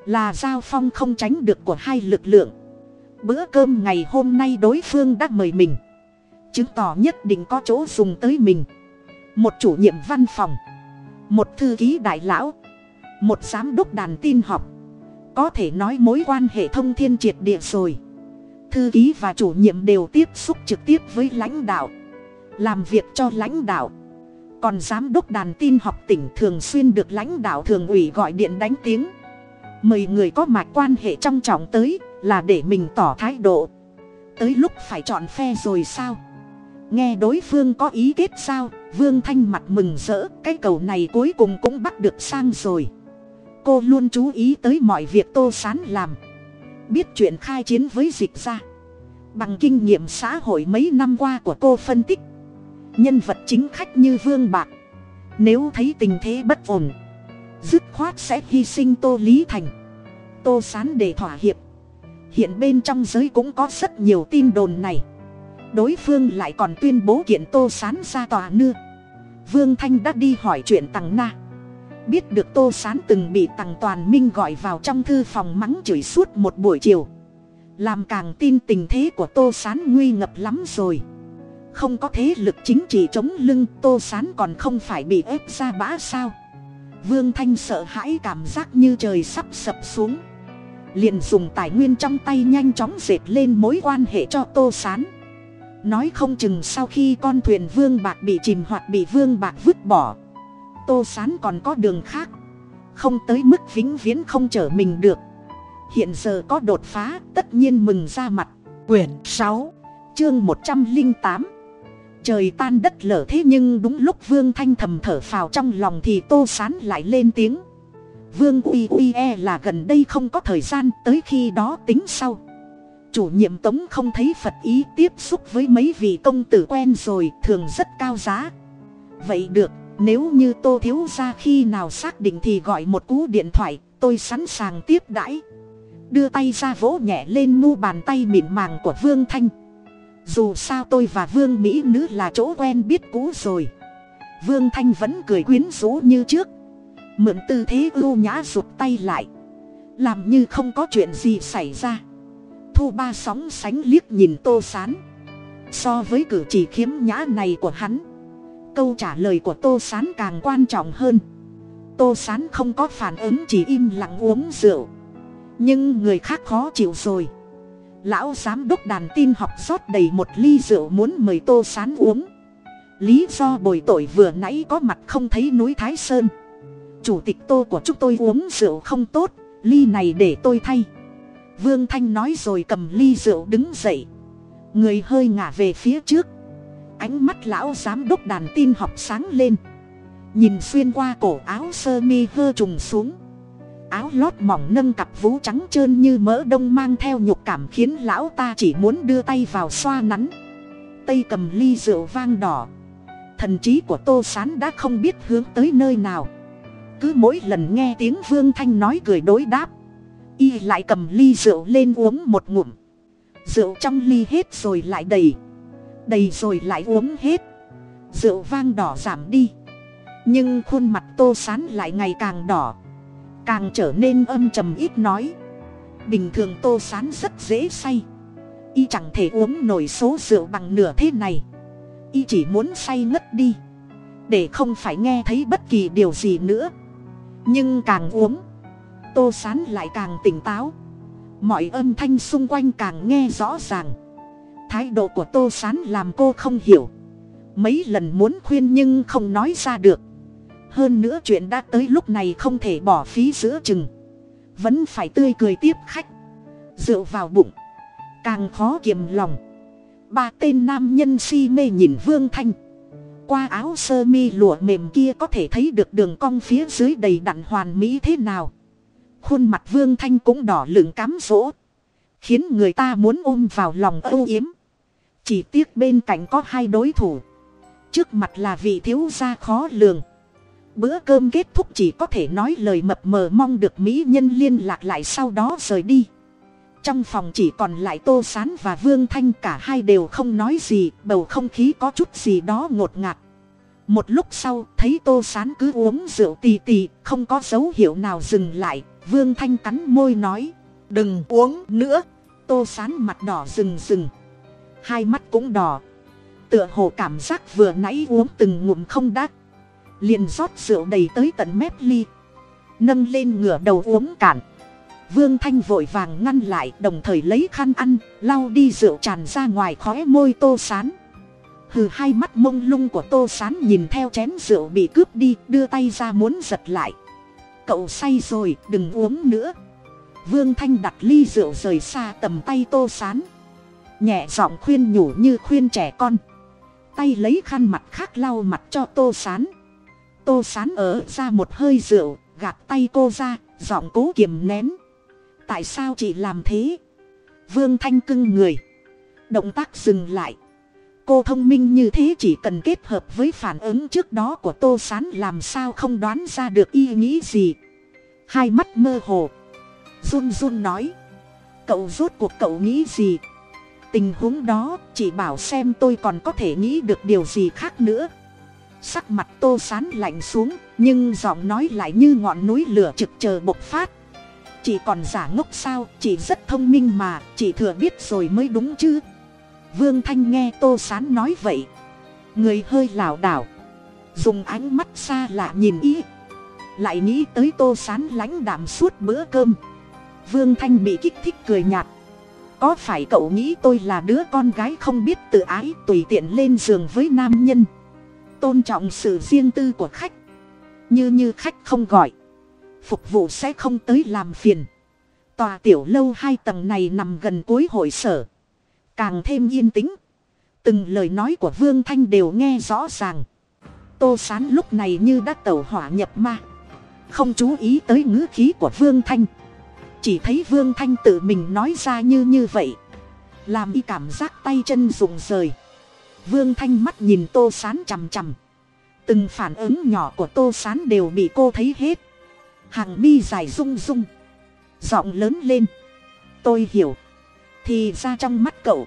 Là giao phong không tránh được của hai lực lượng. Bữa cơm ngày hôm nay đối phương đã mời mình. Chứng tỏ nhất định có chỗ dùng tới mình. Một chủ nhiệm văn phòng. Một thư ký đại lão. Một giám đốc đàn tin học. Có thể nói mối quan hệ thông thiên triệt địa rồi. Thư ký và chủ nhiệm đều tiếp xúc trực tiếp với lãnh đạo. Làm việc cho lãnh đạo còn giám đốc đàn tin học tỉnh thường xuyên được lãnh đạo thường ủy gọi điện đánh tiếng. Mời người có mạch quan hệ trong trọng tới là để mình tỏ thái độ. Tới lúc phải chọn phe rồi sao? Nghe đối phương có ý kết sao vương thanh mặt mừng rỡ, cái cầu này cuối cùng cũng bắt được sang rồi. Cô luôn chú ý tới mọi việc tô sán làm. Biết chuyện khai chiến với dịch ra. Bằng kinh nghiệm xã hội mấy năm qua của cô phân tích nhân vật chính khách như vương bạc. Nếu thấy tình thế bất ổn, dứt khoát sẽ hy sinh tô lý thành. Tô sán để thỏa hiệp. Hiện bên trong giới cũng có rất nhiều tin đồn này. Đối phương lại còn tuyên bố kiện tô sán ra tòa nưa. Vương thanh đã đi hỏi chuyện tằng na. Biết được tô sán từng bị tằng toàn minh gọi vào trong thư phòng mắng chửi suốt một buổi chiều. Làm càng tin tình thế của tô sán nguy ngập lắm rồi không có thế lực chính trị chống lưng, tô sán còn không phải bị ép ra bã sao? Vương thanh sợ hãi cảm giác như trời sắp sập xuống. Liền dùng tài nguyên trong tay nhanh chóng dệt lên mối quan hệ cho tô sán. Nói không chừng sau khi con thuyền vương bạc bị chìm hoặc bị vương bạc vứt bỏ, tô sán còn có đường khác. Không tới mức vĩnh viễn không trở mình được. Hiện giờ có đột phá, tất nhiên mừng ra mặt. Quyển sáu, chương một trăm linh tám trời tan đất lở thế nhưng đúng lúc vương thanh thầm thở phào trong lòng thì tô sán lại lên tiếng. Vương uy uy e là gần đây không có thời gian, tới khi đó tính sau. Chủ nhiệm tống không thấy phật ý tiếp xúc với mấy vị công tử quen rồi, thường rất cao giá. Vậy được, nếu như tô thiếu ra khi nào xác định thì gọi một cú điện thoại, tôi sẵn sàng tiếp đãi. Đưa tay ra vỗ nhẹ lên mu bàn tay mịn màng của vương thanh dù sao tôi và vương mỹ nữ là chỗ quen biết cũ rồi. Vương thanh vẫn cười quyến rũ như trước. Mượn tư thế ưu nhã rụt tay lại. Làm như không có chuyện gì xảy ra. Thu ba sóng sánh liếc nhìn tô sán. So với cử chỉ khiếm nhã này của hắn, câu trả lời của tô sán càng quan trọng hơn. Tô sán không có phản ứng, chỉ im lặng uống rượu. Nhưng người khác khó chịu rồi lão giám đốc đàn tin học rót đầy một ly rượu muốn mời tô sán uống. Lý do bồi tội vừa nãy có mặt không thấy núi thái sơn. Chủ tịch tô của chúng tôi uống rượu không tốt, ly này để tôi thay. Vương thanh nói rồi cầm ly rượu đứng dậy. Người hơi ngả về phía trước. Ánh mắt lão giám đốc đàn tin học sáng lên. Nhìn xuyên qua cổ áo sơ mi hơ trùng xuống áo lót mỏng nâng cặp vú trắng trơn như mỡ đông mang theo nhục cảm khiến lão ta chỉ muốn đưa tay vào xoa nắn. Tây cầm ly rượu vang đỏ. Thần trí của tô s á n đã không biết hướng tới nơi nào. Cứ mỗi lần nghe tiếng vương thanh nói cười đối đáp, y lại cầm ly rượu lên uống một ngụm. Rượu trong ly hết rồi lại đầy. Đầy rồi lại uống hết. Rượu vang đỏ giảm đi. Nhưng khuôn mặt tô sán lại ngày càng đỏ càng trở nên âm trầm ít nói. Bình thường tô sán rất dễ say. Y chẳng thể uống nổi số rượu bằng nửa thế này. Y chỉ muốn say ngất đi. Để không phải nghe thấy bất kỳ điều gì nữa. Nhưng càng uống, tô sán lại càng tỉnh táo. Mọi âm thanh xung quanh càng nghe rõ ràng. Thái độ của tô sán làm cô không hiểu. Mấy lần muốn khuyên nhưng không nói ra được hơn nữa chuyện đã tới lúc này không thể bỏ phí giữa chừng. Vẫn phải tươi cười tiếp khách. Rượu vào bụng. Càng khó kiềm lòng. Ba tên nam nhân si mê nhìn vương thanh. Qua áo sơ mi lụa mềm kia có thể thấy được đường cong phía dưới đầy đặn hoàn mỹ thế nào. Khuôn mặt vương thanh cũng đỏ lửng cám rỗ khiến người ta muốn ôm vào lòng âu yếm. Chỉ tiếc bên cạnh có hai đối thủ. Trước mặt là vị thiếu gia khó lường bữa cơm kết thúc chỉ có thể nói lời mập mờ mong được mỹ nhân liên lạc lại sau đó rời đi. Trong phòng chỉ còn lại tô s á n và vương thanh, cả hai đều không nói gì, bầu không khí có chút gì đó ngột ngạt. Một lúc sau, thấy tô s á n cứ uống rượu tì tì, không có dấu hiệu nào dừng lại, vương thanh cắn môi nói, đừng uống nữa. Tô s á n mặt đỏ rừng rừng, hai mắt cũng đỏ. Tựa hồ cảm giác vừa nãy uống từng ngụm không đắt liền rót rượu đầy tới tận mép ly. Nâng lên ngửa đầu uống cạn. Vương thanh vội vàng ngăn lại, đồng thời lấy khăn ăn, lau đi rượu tràn ra ngoài khóe môi tô sán. Hừ, hai mắt mông lung của tô sán nhìn theo chén rượu bị cướp đi, đưa tay ra muốn giật lại. Cậu say rồi, đừng uống nữa. Vương thanh đặt ly rượu rời xa tầm tay tô sán. Nhẹ giọng khuyên nhủ như khuyên trẻ con. Tay lấy khăn mặt khác lau mặt cho tô sán tô sán ở ra một hơi rượu, gạt tay cô ra, giọng cố kiềm nén. Tại sao chị làm thế? Vương thanh cưng người. Động tác dừng lại. Cô thông minh như thế chỉ cần kết hợp với phản ứng trước đó của tô s á n làm sao không đoán ra được y nghĩ gì. Hai mắt mơ hồ. Run run nói. Cậu rốt cuộc cậu nghĩ gì? Tình huống đó chỉ bảo xem tôi còn có thể nghĩ được điều gì khác nữa sắc mặt tô sán lạnh xuống, nhưng giọng nói lại như ngọn núi lửa trực chờ bộc phát. Chị còn giả ngốc sao, chị rất thông minh mà, chị thừa biết rồi mới đúng chứ. Vương thanh nghe tô sán nói vậy. Người hơi lảo đảo. Dùng ánh mắt xa lạ nhìn ý lại nghĩ tới tô sán lãnh đạm suốt bữa cơm. Vương thanh bị kích thích cười nhạt. Có phải cậu nghĩ tôi là đứa con gái không biết tự ái tùy tiện lên giường với nam nhân? Tôn trọng sự riêng tư của khách. Như như khách không gọi, phục vụ sẽ không tới làm phiền. Tòa tiểu lâu hai tầng này nằm gần cuối hội sở. Càng thêm yên tĩnh. Từng lời nói của vương thanh đều nghe rõ ràng. Tô sán lúc này như đã tẩu hỏa nhập ma. Không chú ý tới ngữ khí của vương thanh. Chỉ thấy vương thanh tự mình nói ra như như vậy. Làm y cảm giác tay chân rụng rời vương thanh mắt nhìn tô sán chằm chằm. Từng phản ứng nhỏ của tô sán đều bị cô thấy hết. Hàng mi dài rung rung. Giọng lớn lên. Tôi hiểu. Thì ra trong mắt cậu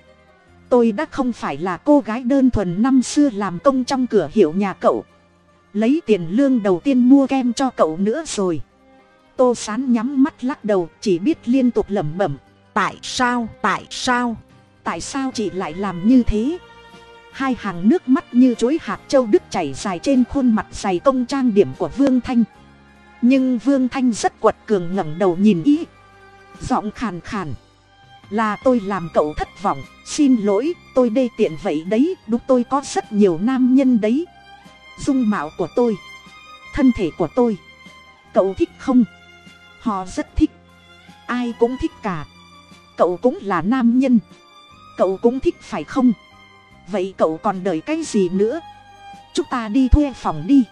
tôi đã không phải là cô gái đơn thuần năm xưa làm công trong cửa hiệu nhà cậu. Lấy tiền lương đầu tiên mua kem cho cậu nữa rồi. Tô sán nhắm mắt lắc đầu chỉ biết liên tục lẩm bẩm. Tại sao, tại sao? tại sao chị lại làm như thế? Hai hàng nước mắt như chối hạt châu đứt chảy dài trên khuôn mặt dày công trang điểm của vương thanh. Nhưng vương thanh rất quật cường ngẩng đầu nhìn ý. Giọng khàn khàn. Là tôi làm cậu thất vọng, xin lỗi, tôi đê tiện vậy đấy, đúng tôi có rất nhiều nam nhân đấy. Dung mạo của tôi, thân thể của tôi, cậu thích không? Họ rất thích. Ai cũng thích cả. Cậu cũng là nam nhân. Cậu cũng thích phải không? Vậy cậu còn đợi cái gì nữa? Chúng ta đi thuê phòng đi.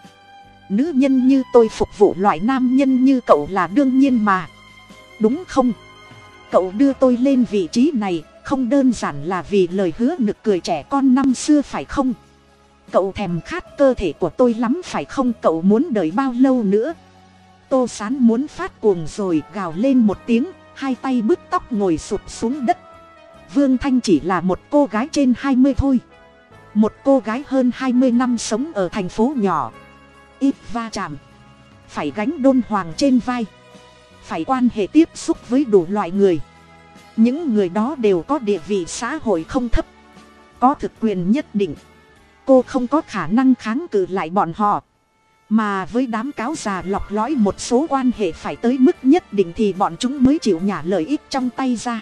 Nữ nhân như tôi phục vụ loại nam nhân như cậu là đương nhiên mà. Đúng không? Cậu đưa tôi lên vị trí này, không đơn giản là vì lời hứa nực cười trẻ con năm xưa phải không? Cậu thèm khát cơ thể của tôi lắm phải không? Cậu muốn đợi bao lâu nữa? Tô sán muốn phát cuồng rồi gào lên một tiếng, hai tay bứt tóc ngồi sụp xuống đất vương thanh chỉ là một cô gái trên hai mươi thôi. Một cô gái hơn hai mươi năm sống ở thành phố nhỏ. Ít va chạm. Phải gánh đôn hoàng trên vai. Phải quan hệ tiếp xúc với đủ loại người. Những người đó đều có địa vị xã hội không thấp. Có thực quyền nhất định. Cô không có khả năng kháng cự lại bọn họ. Mà với đám cáo già lọc lõi một số quan hệ phải tới mức nhất định thì bọn chúng mới chịu nhả lợi ích trong tay ra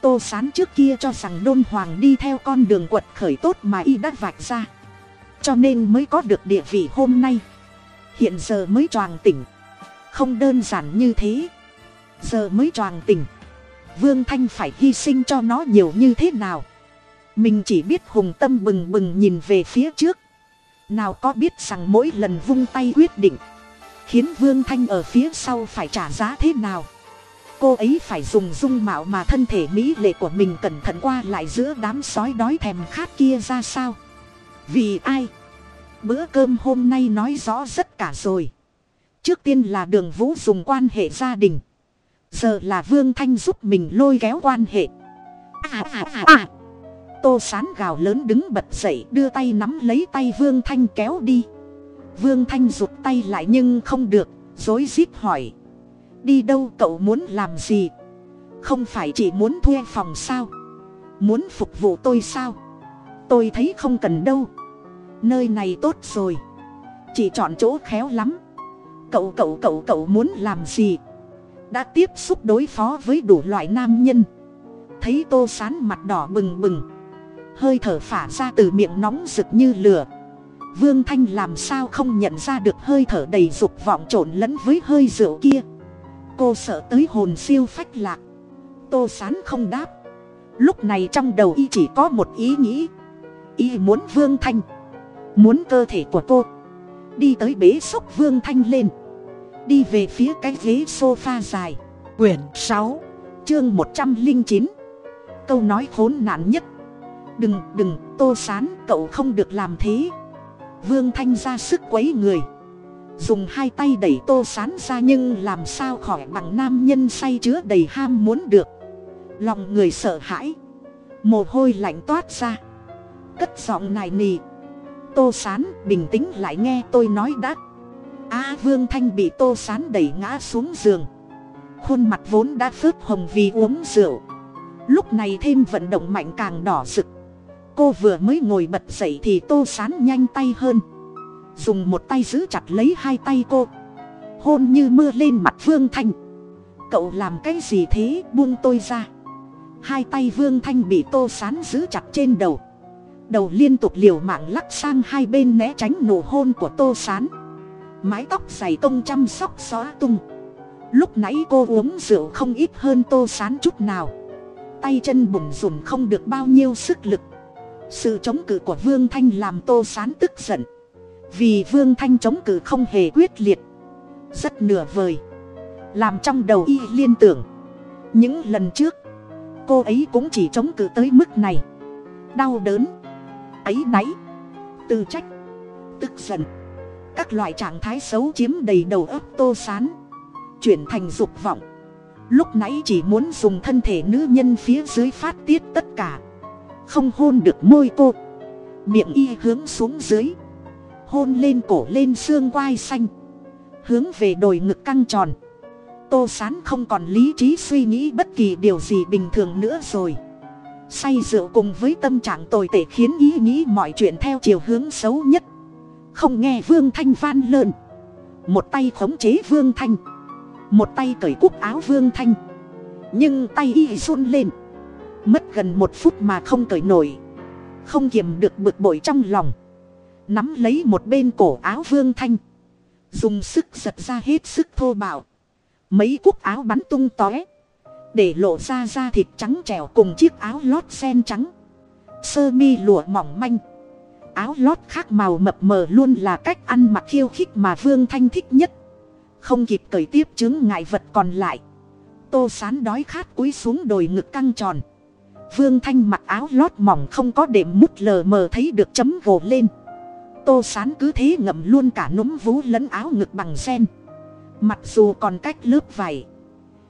tô sán trước kia cho rằng đôn hoàng đi theo con đường quật khởi tốt mà y đã vạch ra. Cho nên mới có được địa vị hôm nay. Hiện giờ mới choàng tỉnh. Không đơn giản như thế. Giờ mới choàng tỉnh. Vương thanh phải hy sinh cho nó nhiều như thế nào? Mình chỉ biết hùng tâm bừng bừng nhìn về phía trước. Nào có biết rằng mỗi lần vung tay quyết định, khiến vương thanh ở phía sau phải trả giá thế nào? Cô ấy phải dùng dung mạo mà thân thể mỹ lệ của mình cẩn thận qua lại giữa đám sói đói thèm khát kia ra sao? Vì ai? Bữa cơm hôm nay nói rõ tất cả rồi. Trước tiên là đường vũ dùng quan hệ gia đình. Giờ là vương thanh giúp mình lôi kéo quan hệ. À à à à. Tô sán gào lớn đứng bật dậy, đưa tay nắm lấy tay vương thanh kéo đi. Vương thanh rụt tay lại nhưng không được, rối rít hỏi đi đâu cậu muốn làm gì? Không phải chỉ muốn thuê phòng sao? Muốn phục vụ tôi sao? Tôi thấy không cần đâu. Nơi này tốt rồi. Chỉ chọn chỗ khéo lắm. Cậu cậu cậu cậu muốn làm gì? Đã tiếp xúc đối phó với đủ loại nam nhân. Thấy tô sán mặt đỏ bừng bừng. Hơi thở phả ra từ miệng nóng rực như lửa. Vương thanh làm sao không nhận ra được hơi thở đầy dục vọng trộn lẫn với hơi rượu kia? Cô sợ tới hồn siêu phách lạc. Tô sán không đáp. Lúc này trong đầu y chỉ có một ý nghĩ. Y muốn vương thanh. Muốn cơ thể của cô. Đi tới bế xúc vương thanh lên. Đi về phía cái ghế sofa dài. Quyển sáu, chương một trăm linh chín. Câu nói khốn nạn nhất. Đừng đừng, tô sán, cậu không được làm thế. Vương thanh ra sức quấy người dùng hai tay đẩy tô sán ra nhưng làm sao khỏi bằng nam nhân say chứa đầy ham muốn được. Lòng người sợ hãi. Mồ hôi lạnh toát ra. Cất giọng nài nì. Tô sán bình tĩnh lại nghe tôi nói đã. A à, vương thanh bị tô sán đẩy ngã xuống giường. Khuôn mặt vốn đã phớt hồng vì uống rượu. Lúc này thêm vận động mạnh càng đỏ rực. Cô vừa mới ngồi bật dậy thì tô sán nhanh tay hơn dùng một tay giữ chặt lấy hai tay cô. Hôn như mưa lên mặt vương thanh. Cậu làm cái gì thế? Buông tôi ra. Hai tay vương thanh bị tô sán giữ chặt trên đầu. Đầu liên tục liều mạng lắc sang hai bên né tránh nụ hôn của tô sán. Mái tóc dày công chăm sóc xóa tung. Lúc nãy cô uống rượu không ít hơn tô sán chút nào. Tay chân bùn rùn không được bao nhiêu sức lực. Sự chống cự của vương thanh làm tô sán tức giận vì vương thanh chống cự không hề quyết liệt. Rất nửa vời. Làm trong đầu y liên tưởng. Những lần trước, cô ấy cũng chỉ chống cự tới mức này. Đau đớn. Ấy náy. Tư trách. Tức giận. Các loại trạng thái xấu chiếm đầy đầu óc tô sán. Chuyển thành dục vọng. Lúc nãy chỉ muốn dùng thân thể nữ nhân phía dưới phát tiết tất cả. Không hôn được môi cô. Miệng y hướng xuống dưới hôn lên cổ lên xương quai xanh, hướng về đồi ngực căng tròn. Tô sán không còn lý trí suy nghĩ bất kỳ điều gì bình thường nữa rồi. Say rượu cùng với tâm trạng tồi tệ khiến ý nghĩ mọi chuyện theo chiều hướng xấu nhất. Không nghe vương thanh van lợn. Một tay khống chế vương thanh. Một tay cởi cúc áo vương thanh. Nhưng tay y run lên. Mất gần một phút mà không cởi nổi. Không kiềm được bực bội trong lòng nắm lấy một bên cổ áo vương thanh. Dùng sức giật ra hết sức thô bạo. Mấy cúc áo bắn tung tóe. Để lộ ra da thịt trắng trẻo cùng chiếc áo lót sen trắng. Sơ mi lụa mỏng manh. Áo lót khác màu mập mờ luôn là cách ăn mặc khiêu khích mà vương thanh thích nhất. Không kịp cởi tiếp chứng ngại vật còn lại. Tô sán đói khát cúi xuống đồi ngực căng tròn. Vương thanh mặc áo lót mỏng không có đệm mút lờ mờ thấy được chấm gồ lên tô sán cứ thế ngậm luôn cả núm vú lẫn áo ngực bằng sen. Mặc dù còn cách lớp vải,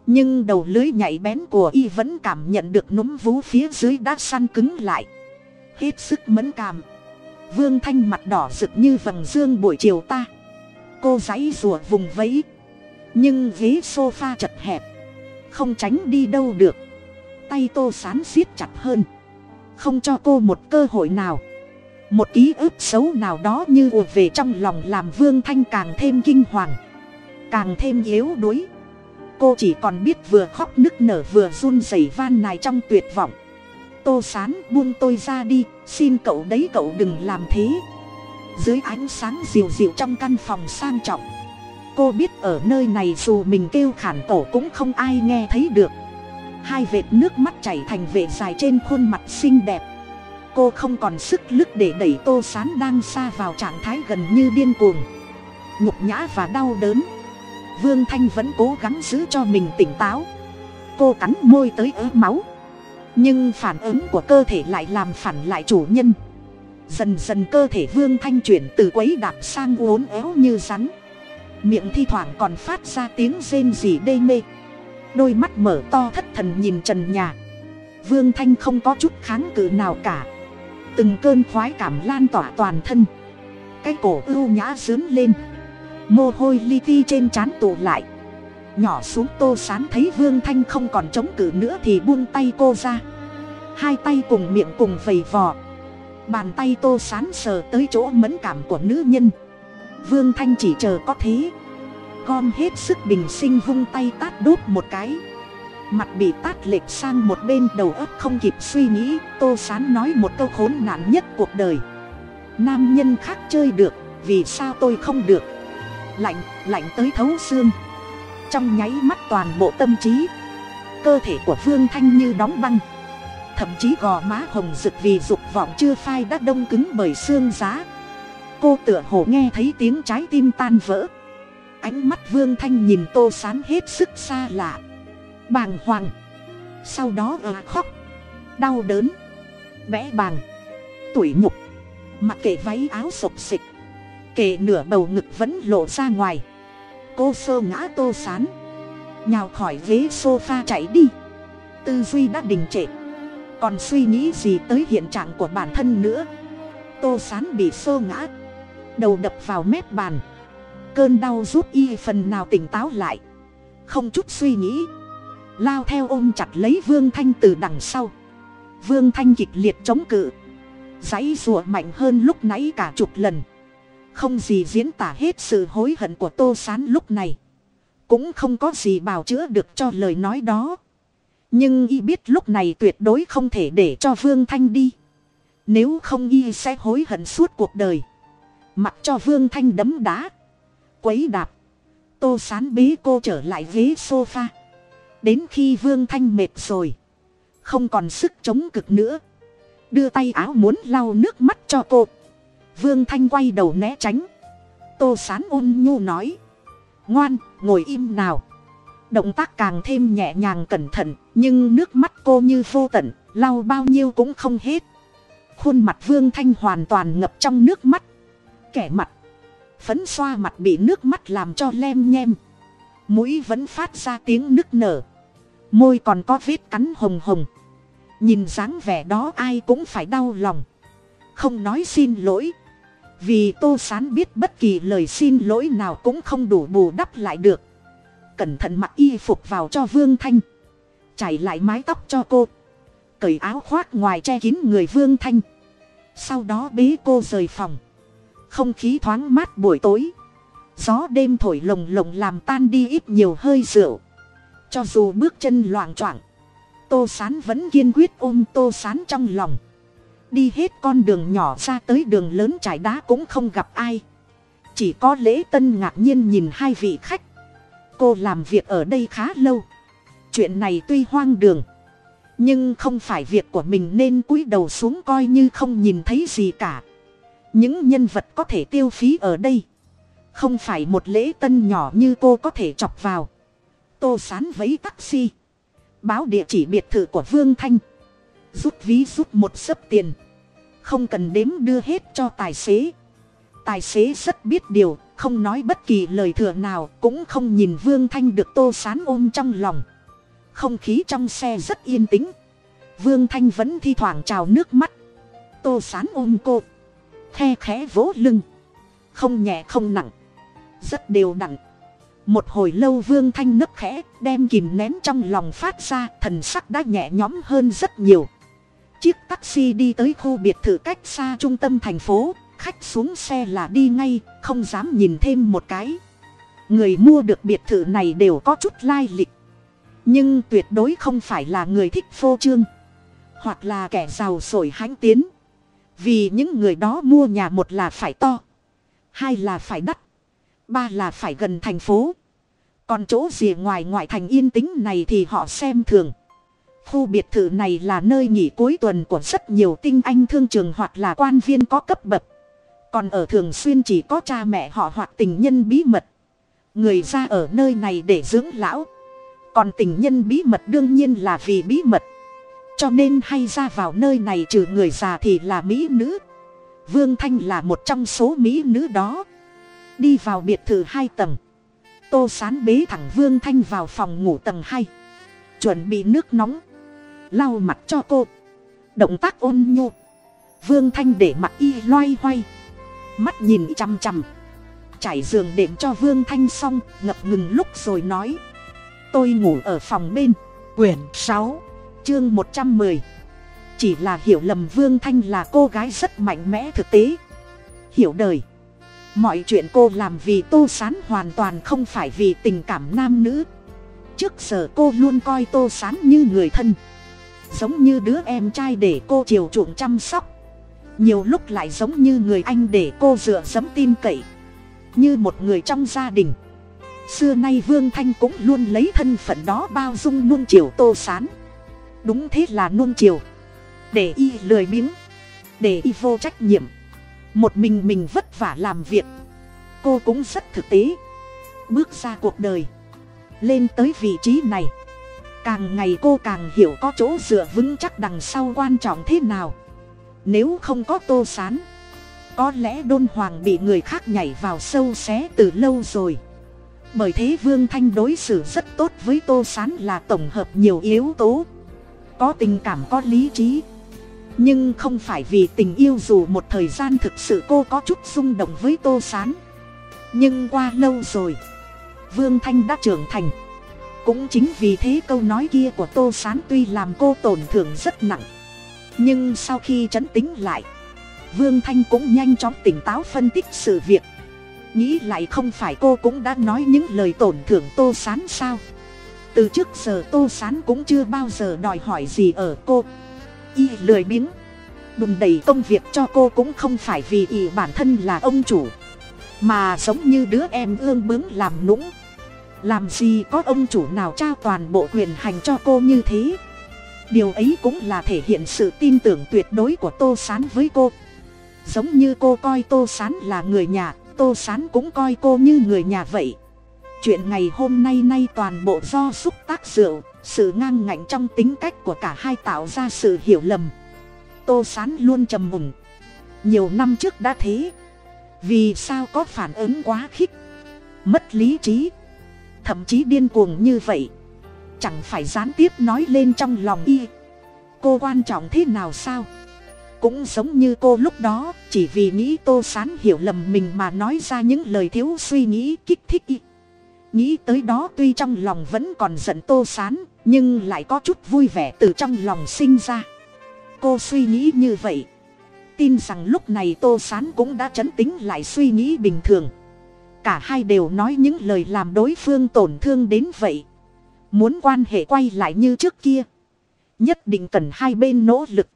nhưng đầu lưới nhạy bén của y vẫn cảm nhận được núm vú phía dưới đã săn cứng lại. Hết sức mẫn cảm. Vương thanh mặt đỏ rực như vầng dương buổi chiều ta. Cô giãy rùa vùng vẫy, nhưng ghế s o f a chật hẹp, không tránh đi đâu được. Tay tô sán siết chặt hơn. Không cho cô một cơ hội nào một ký ức xấu nào đó như ùa về trong lòng làm vương thanh càng thêm kinh hoàng, càng thêm yếu đuối. Cô chỉ còn biết vừa khóc nức nở vừa run rẩy van nài trong tuyệt vọng. Tô sán, buông tôi ra đi, xin cậu đấy cậu đừng làm thế. Dưới ánh sáng dịu dịu trong căn phòng sang trọng, cô biết ở nơi này dù mình kêu khản cổ cũng không ai nghe thấy được. Hai vệt nước mắt chảy thành vệ dài trên khuôn mặt xinh đẹp cô không còn sức lực để đẩy tô sán đang xa vào trạng thái gần như điên cuồng. Nhục nhã và đau đớn. Vương thanh vẫn cố gắng giữ cho mình tỉnh táo. Cô cắn môi tới ớ máu. Nhưng phản ứng của cơ thể lại làm phản lại chủ nhân. Dần dần cơ thể vương thanh chuyển từ quấy đạp sang uốn éo như rắn. Miệng thi thoảng còn phát ra tiếng rên rỉ đê mê. Đôi mắt mở to thất thần nhìn trần nhà. Vương thanh không có chút kháng cự nào cả từng cơn khoái cảm lan tỏa toàn thân. Cái cổ ưu nhã dướn lên. Mồ hôi li ti trên trán tụ lại. Nhỏ xuống tô sán thấy vương thanh không còn chống cự nữa thì buông tay cô ra. Hai tay cùng miệng cùng vầy vò. Bàn tay tô sán sờ tới chỗ mẫn cảm của nữ nhân. Vương thanh chỉ chờ có thế. Gom hết sức bình sinh vung tay tát đốt một cái mặt bị tát lệch sang một bên đầu óc không kịp suy nghĩ, tô sán nói một câu khốn nạn nhất cuộc đời. Nam nhân khác chơi được, vì sao tôi không được? Lạnh lạnh tới thấu xương. Trong nháy mắt toàn bộ tâm trí, cơ thể của vương thanh như đóng băng. Thậm chí gò má hồng rực vì dục vọng chưa phai đã đông cứng bởi xương giá. Cô tựa hồ nghe thấy tiếng trái tim tan vỡ. Ánh mắt vương thanh nhìn tô sán hết sức xa lạ bàng hoàng. Sau đó à khóc, đau đớn, vẽ bàng, tủi nhục. Mặc kệ váy áo sộc xịch kệ nửa bầu ngực vẫn lộ ra ngoài. Cô sơ ngã tô sán, nhào khỏi ghế s o f a chạy đi. Tư duy đã đình trệ. Còn suy nghĩ gì tới hiện trạng của bản thân nữa? Tô sán bị sơ ngã, đầu đập vào mép bàn. Cơn đau giúp y phần nào tỉnh táo lại. Không chút suy nghĩ lao theo ôm chặt lấy vương thanh từ đằng sau. Vương thanh kịch liệt chống cự. Dãy rùa mạnh hơn lúc nãy cả chục lần. Không gì diễn tả hết sự hối hận của tô s á n lúc này. Cũng không có gì bào chữa được cho lời nói đó. Nhưng y biết lúc này tuyệt đối không thể để cho vương thanh đi. Nếu không y sẽ hối hận suốt cuộc đời. Mặc cho vương thanh đấm đá, quấy đạp, tô sán bế cô trở lại ghế sofa đến khi vương thanh mệt rồi. Không còn sức chống cực nữa. Đưa tay áo muốn lau nước mắt cho cô. Vương thanh quay đầu né tránh. Tô sán ôn nhu nói. Ngoan, ngồi im nào. Động tác càng thêm nhẹ nhàng cẩn thận, nhưng nước mắt cô như vô tận, lau bao nhiêu cũng không hết. Khuôn mặt vương thanh hoàn toàn ngập trong nước mắt. Kẻ mặt. Phấn xoa mặt bị nước mắt làm cho lem nhem. Mũi vẫn phát ra tiếng nức nở môi còn có vết cắn hồng hồng. Nhìn dáng vẻ đó ai cũng phải đau lòng. Không nói xin lỗi. Vì tô sán biết bất kỳ lời xin lỗi nào cũng không đủ bù đắp lại được. Cẩn thận mặc y phục vào cho vương thanh. Chảy lại mái tóc cho cô. Cởi áo khoác ngoài che kín người vương thanh. Sau đó bế cô rời phòng. Không khí thoáng mát buổi tối. Gió đêm thổi lồng lồng làm tan đi ít nhiều hơi rượu cho dù bước chân loạng choạng, tô sán vẫn kiên quyết ôm tô sán trong lòng. Đi hết con đường nhỏ ra tới đường lớn trải đá cũng không gặp ai. Chỉ có lễ tân ngạc nhiên nhìn hai vị khách. Cô làm việc ở đây khá lâu. Chuyện này tuy hoang đường, nhưng không phải việc của mình nên cúi đầu xuống coi như không nhìn thấy gì cả. Những nhân vật có thể tiêu phí ở đây, không phải một lễ tân nhỏ như cô có thể chọc vào tô sán vấy taxi. Báo địa chỉ biệt thự của vương thanh. Rút ví rút một sấp tiền. Không cần đếm đưa hết cho tài xế. Tài xế rất biết điều, không nói bất kỳ lời thừa nào, cũng không nhìn vương thanh được tô sán ôm trong lòng. Không khí trong xe rất yên tĩnh. Vương thanh vẫn thi thoảng trào nước mắt. Tô sán ôm cô. The khẽ vỗ lưng. Không nhẹ không nặng. Rất đều đặn một hồi lâu vương thanh nấc khẽ, đem kìm nén trong lòng phát ra, thần sắc đã nhẹ nhõm hơn rất nhiều. Chiếc taxi đi tới khu biệt thự cách xa trung tâm thành phố, khách xuống xe là đi ngay, không dám nhìn thêm một cái. Người mua được biệt thự này đều có chút lai lịch. Nhưng tuyệt đối không phải là người thích phô trương, hoặc là kẻ giàu sổi hãnh tiến. Vì những người đó mua nhà một là phải to, hai là phải đắt, ba là phải gần thành phố còn chỗ rìa ngoài ngoại thành yên tĩnh này thì họ xem thường. Khu biệt thự này là nơi nghỉ cuối tuần của rất nhiều tinh anh thương trường hoặc là quan viên có cấp bậc. Còn ở thường xuyên chỉ có cha mẹ họ hoặc tình nhân bí mật. Người ra ở nơi này để dưỡng lão. Còn tình nhân bí mật đương nhiên là vì bí mật. Cho nên hay ra vào nơi này trừ người già thì là mỹ nữ. Vương thanh là một trong số mỹ nữ đó. Đi vào biệt thự hai tầng tô sán bế thẳng vương thanh vào phòng ngủ tầng hai, chuẩn bị nước nóng, lau mặt cho cô. Động tác ôn nhu, vương thanh để mặt y loay hoay, mắt nhìn chằm chằm, trải giường đệm cho vương thanh xong, ngập ngừng lúc rồi nói, tôi ngủ ở phòng bên, quyển sáu, chương một trăm mười. Chỉ là hiểu lầm vương thanh là cô gái rất mạnh mẽ thực tế, hiểu đời mọi chuyện cô làm vì tô sán hoàn toàn không phải vì tình cảm nam nữ. Trước giờ cô luôn coi tô sán như người thân. Giống như đứa em trai để cô chiều chuộng chăm sóc. Nhiều lúc lại giống như người anh để cô dựa dẫm tin cậy. Như một người trong gia đình. Xưa nay vương thanh cũng luôn lấy thân phận đó bao dung nuông chiều tô sán. Đúng thế là nuông chiều. Để y lười biếng. Để y vô trách nhiệm một mình mình vất vả làm việc. Cô cũng rất thực tế. Bước ra cuộc đời. Lên tới vị trí này. Càng ngày cô càng hiểu có chỗ dựa vững chắc đằng sau quan trọng thế nào. Nếu không có tô sán, có lẽ đôn hoàng bị người khác nhảy vào sâu xé từ lâu rồi. Bởi thế vương thanh đối xử rất tốt với tô sán là tổng hợp nhiều yếu tố. Có tình cảm, có lý trí nhưng không phải vì tình yêu dù một thời gian thực sự cô có chút rung động với tô sán. Nhưng qua lâu rồi, vương thanh đã trưởng thành. Cũng chính vì thế câu nói kia của tô sán tuy làm cô tổn thương rất nặng, nhưng sau khi chấn tính lại, vương thanh cũng nhanh chóng tỉnh táo phân tích sự việc. Nghĩ lại không phải cô cũng đã nói những lời tổn thương tô sán sao? Từ trước giờ tô sán cũng chưa bao giờ đòi hỏi gì ở cô y lười biếng. Đùn đầy công việc cho cô cũng không phải vì y bản thân là ông chủ, mà giống như đứa em ương bướng làm nũng. Làm gì có ông chủ nào trao toàn bộ quyền hành cho cô như thế? Điều ấy cũng là thể hiện sự tin tưởng tuyệt đối của tô s á n với cô. Giống như cô coi tô s á n là người nhà, tô s á n cũng coi cô như người nhà vậy. Chuyện ngày hôm nay nay toàn bộ do xúc tác rượu sự ngang ngạnh trong tính cách của cả hai tạo ra sự hiểu lầm. Tô s á n luôn trầm mùng. Nhiều năm trước đã thế. Vì sao có phản ứng quá khích? Mất lý trí. Thậm chí điên cuồng như vậy. Chẳng phải gián tiếp nói lên trong lòng y. Cô quan trọng thế nào sao? Cũng giống như cô lúc đó, chỉ vì nghĩ tô sán hiểu lầm mình mà nói ra những lời thiếu suy nghĩ kích thích y nghĩ tới đó tuy trong lòng vẫn còn giận tô sán, nhưng lại có chút vui vẻ từ trong lòng sinh ra. Cô suy nghĩ như vậy. Tin rằng lúc này tô sán cũng đã chấn tính lại suy nghĩ bình thường. Cả hai đều nói những lời làm đối phương tổn thương đến vậy. Muốn quan hệ quay lại như trước kia. Nhất định cần hai bên nỗ lực.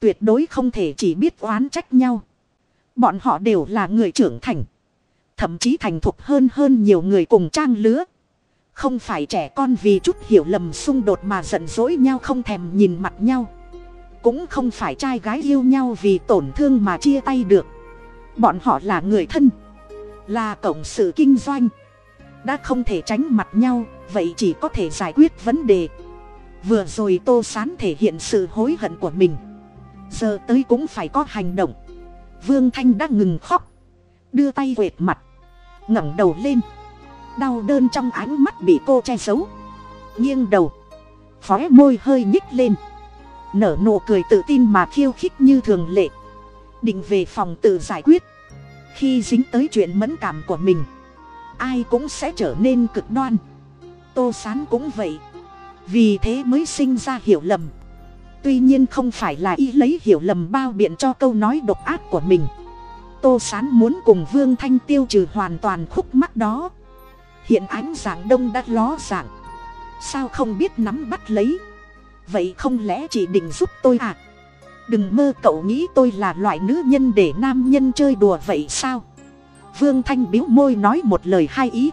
Tuyệt đối không thể chỉ biết oán trách nhau. Bọn họ đều là người trưởng thành thậm chí thành thục hơn hơn nhiều người cùng trang lứa. Không phải trẻ con vì chút hiểu lầm xung đột mà giận dỗi nhau không thèm nhìn mặt nhau. Cũng không phải trai gái yêu nhau vì tổn thương mà chia tay được. Bọn họ là người thân, là cộng sự kinh doanh. Đã không thể tránh mặt nhau, vậy chỉ có thể giải quyết vấn đề. Vừa rồi tô sán thể hiện sự hối hận của mình. Giờ tới cũng phải có hành động. Vương thanh đã ngừng khóc, đưa tay quệt mặt ngẩng đầu lên. Đau đơn trong ánh mắt bị cô che giấu. Nghiêng đầu. Phóe môi hơi nhích lên. Nở nụ cười tự tin mà khiêu khích như thường lệ. Định về phòng tự giải quyết. Khi dính tới chuyện mẫn cảm của mình, ai cũng sẽ trở nên cực đoan. Tô sán cũng vậy. Vì thế mới sinh ra hiểu lầm. Tuy nhiên không phải là y lấy hiểu lầm bao biện cho câu nói độc ác của mình tô sán muốn cùng vương thanh tiêu trừ hoàn toàn khúc mắc đó. Hiện ánh giảng đông đã ló giảng sao không biết nắm bắt lấy? Vậy không lẽ chỉ định giúp tôi à? Đừng mơ, cậu nghĩ tôi là loại nữ nhân để nam nhân chơi đùa vậy sao? Vương thanh biếu môi nói một lời hai ý.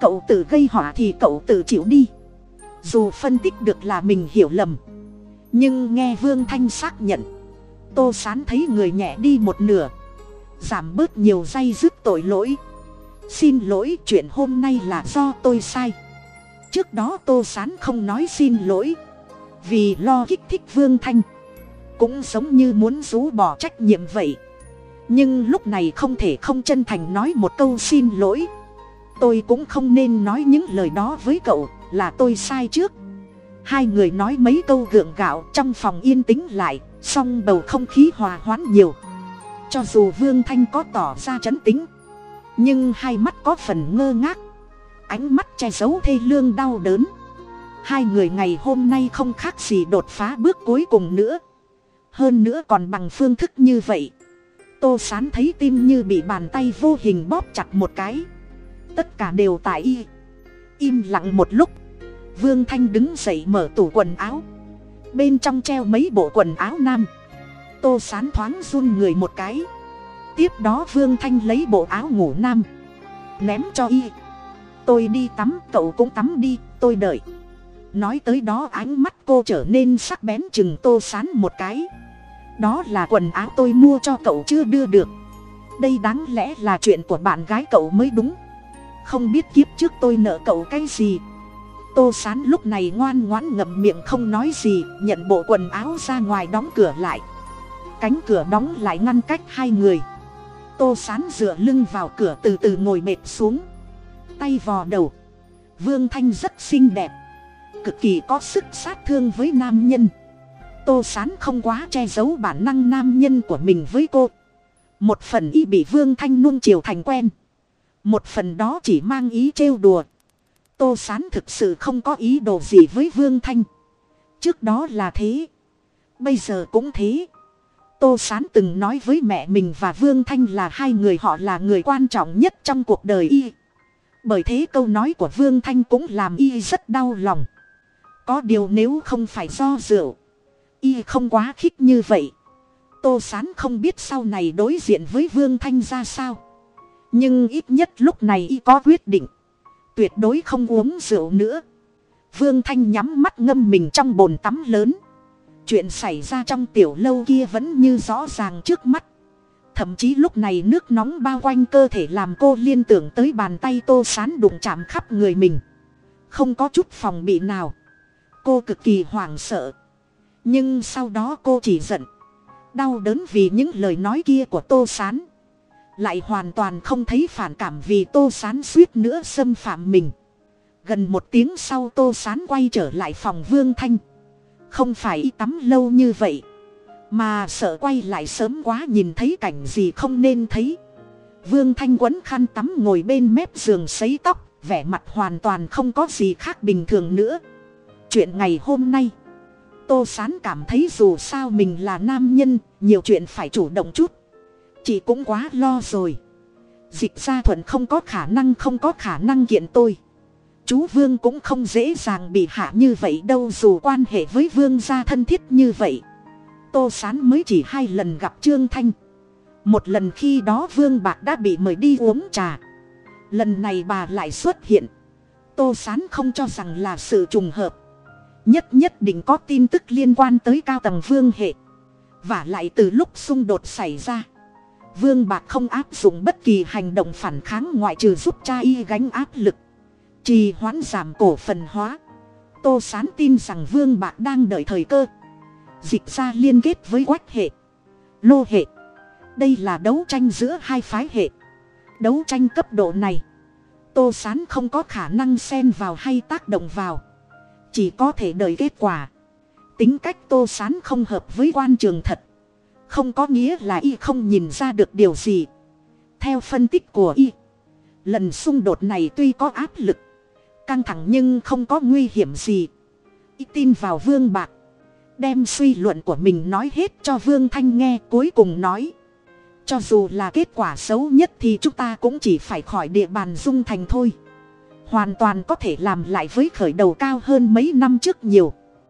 Cậu tự gây họa thì cậu tự chịu đi. Dù phân tích được là mình hiểu lầm. Nhưng nghe vương thanh xác nhận, tô sán thấy người nhẹ đi một nửa giảm bớt nhiều dây dứt tội lỗi. Xin lỗi, chuyện hôm nay là do tôi sai. Trước đó tô sán không nói xin lỗi. Vì lo kích thích vương thanh. Cũng giống như muốn rú bỏ trách nhiệm vậy. Nhưng lúc này không thể không chân thành nói một câu xin lỗi. Tôi cũng không nên nói những lời đó với cậu, là tôi sai trước. Hai người nói mấy câu gượng gạo trong phòng yên tĩnh lại, song bầu không khí hòa hoãn nhiều cho dù vương thanh có tỏ ra chấn tính nhưng hai mắt có phần ngơ ngác, ánh mắt che giấu thê lương đau đớn. Hai người ngày hôm nay không khác gì đột phá bước cuối cùng nữa. Hơn nữa còn bằng phương thức như vậy. Tô sán thấy tim như bị bàn tay vô hình bóp chặt một cái. Tất cả đều tại y. Im lặng một lúc, vương thanh đứng dậy mở tủ quần áo. Bên trong treo mấy bộ quần áo nam tô sán thoáng run người một cái. Tiếp đó vương thanh lấy bộ áo ngủ nam, ném cho y. Tôi đi tắm, cậu cũng tắm đi, tôi đợi. Nói tới đó ánh mắt cô trở nên sắc bén chừng tô sán một cái. Đó là quần áo tôi mua cho cậu chưa đưa được. Đây đáng lẽ là chuyện của bạn gái cậu mới đúng. Không biết kiếp trước tôi nợ cậu cái gì. Tô sán lúc này ngoan ngoãn ngậm miệng không nói gì, nhận bộ quần áo ra ngoài đóng cửa lại cánh cửa đóng lại ngăn cách hai người. Tô sán dựa lưng vào cửa từ từ ngồi mệt xuống. Tay vò đầu. Vương thanh rất xinh đẹp. Cực kỳ có sức sát thương với nam nhân. Tô sán không quá che giấu bản năng nam nhân của mình với cô. Một phần y bị vương thanh nuông chiều thành quen. Một phần đó chỉ mang ý trêu đùa. Tô sán thực sự không có ý đồ gì với vương thanh. Trước đó là thế. Bây giờ cũng thế tô sán từng nói với mẹ mình và vương thanh là hai người họ là người quan trọng nhất trong cuộc đời y. Bởi thế câu nói của vương thanh cũng làm y rất đau lòng. Có điều nếu không phải do rượu, y không quá khích như vậy. Tô sán không biết sau này đối diện với vương thanh ra sao. Nhưng ít nhất lúc này y có quyết định. Tuyệt đối không uống rượu nữa. Vương thanh nhắm mắt ngâm mình trong bồn tắm lớn chuyện xảy ra trong tiểu lâu kia vẫn như rõ ràng trước mắt. Thậm chí lúc này nước nóng bao quanh cơ thể làm cô liên tưởng tới bàn tay tô sán đụng chạm khắp người mình. Không có chút phòng bị nào. Cô cực kỳ hoảng sợ. Nhưng sau đó cô chỉ giận. Đau đớn vì những lời nói kia của tô sán. Lại hoàn toàn không thấy phản cảm vì tô sán suýt nữa xâm phạm mình. Gần một tiếng sau tô sán quay trở lại phòng vương thanh không phải tắm lâu như vậy, mà sợ quay lại sớm quá nhìn thấy cảnh gì không nên thấy. Vương thanh quấn khăn tắm ngồi bên mép giường sấy tóc, vẻ mặt hoàn toàn không có gì khác bình thường nữa. Chuyện ngày hôm nay, tô sán cảm thấy dù sao mình là nam nhân, nhiều chuyện phải chủ động chút. Chị cũng quá lo rồi. Dịch gia thuận không có khả năng không có khả năng kiện tôi chú vương cũng không dễ dàng bị hạ như vậy đâu dù quan hệ với vương gia thân thiết như vậy. Tô sán mới chỉ hai lần gặp trương thanh. Một lần khi đó vương bạc đã bị mời đi uống trà. Lần này bà lại xuất hiện. Tô sán không cho rằng là sự trùng hợp. Nhất nhất định có tin tức liên quan tới cao tầng vương hệ. Và lại từ lúc xung đột xảy ra, vương bạc không áp dụng bất kỳ hành động phản kháng ngoại trừ giúp cha y gánh áp lực trì hoãn giảm cổ phần hóa. Tô sán tin rằng vương bạc đang đợi thời cơ. Dịch ra liên kết với quách hệ. Lô hệ. Đây là đấu tranh giữa hai phái hệ. Đấu tranh cấp độ này, tô sán không có khả năng xen vào hay tác động vào. Chỉ có thể đợi kết quả. Tính cách tô sán không hợp với quan trường thật. Không có nghĩa là y không nhìn ra được điều gì. Theo phân tích của y, lần xung đột này tuy có áp lực căng thẳng nhưng không có nguy hiểm gì. Y tin vào vương bạc, đem suy luận của mình nói hết cho vương thanh nghe, cuối cùng nói, cho dù là kết quả xấu nhất thì chúng ta cũng chỉ phải khỏi địa bàn dung thành thôi. Hoàn toàn có thể làm lại với khởi đầu cao hơn mấy năm trước nhiều.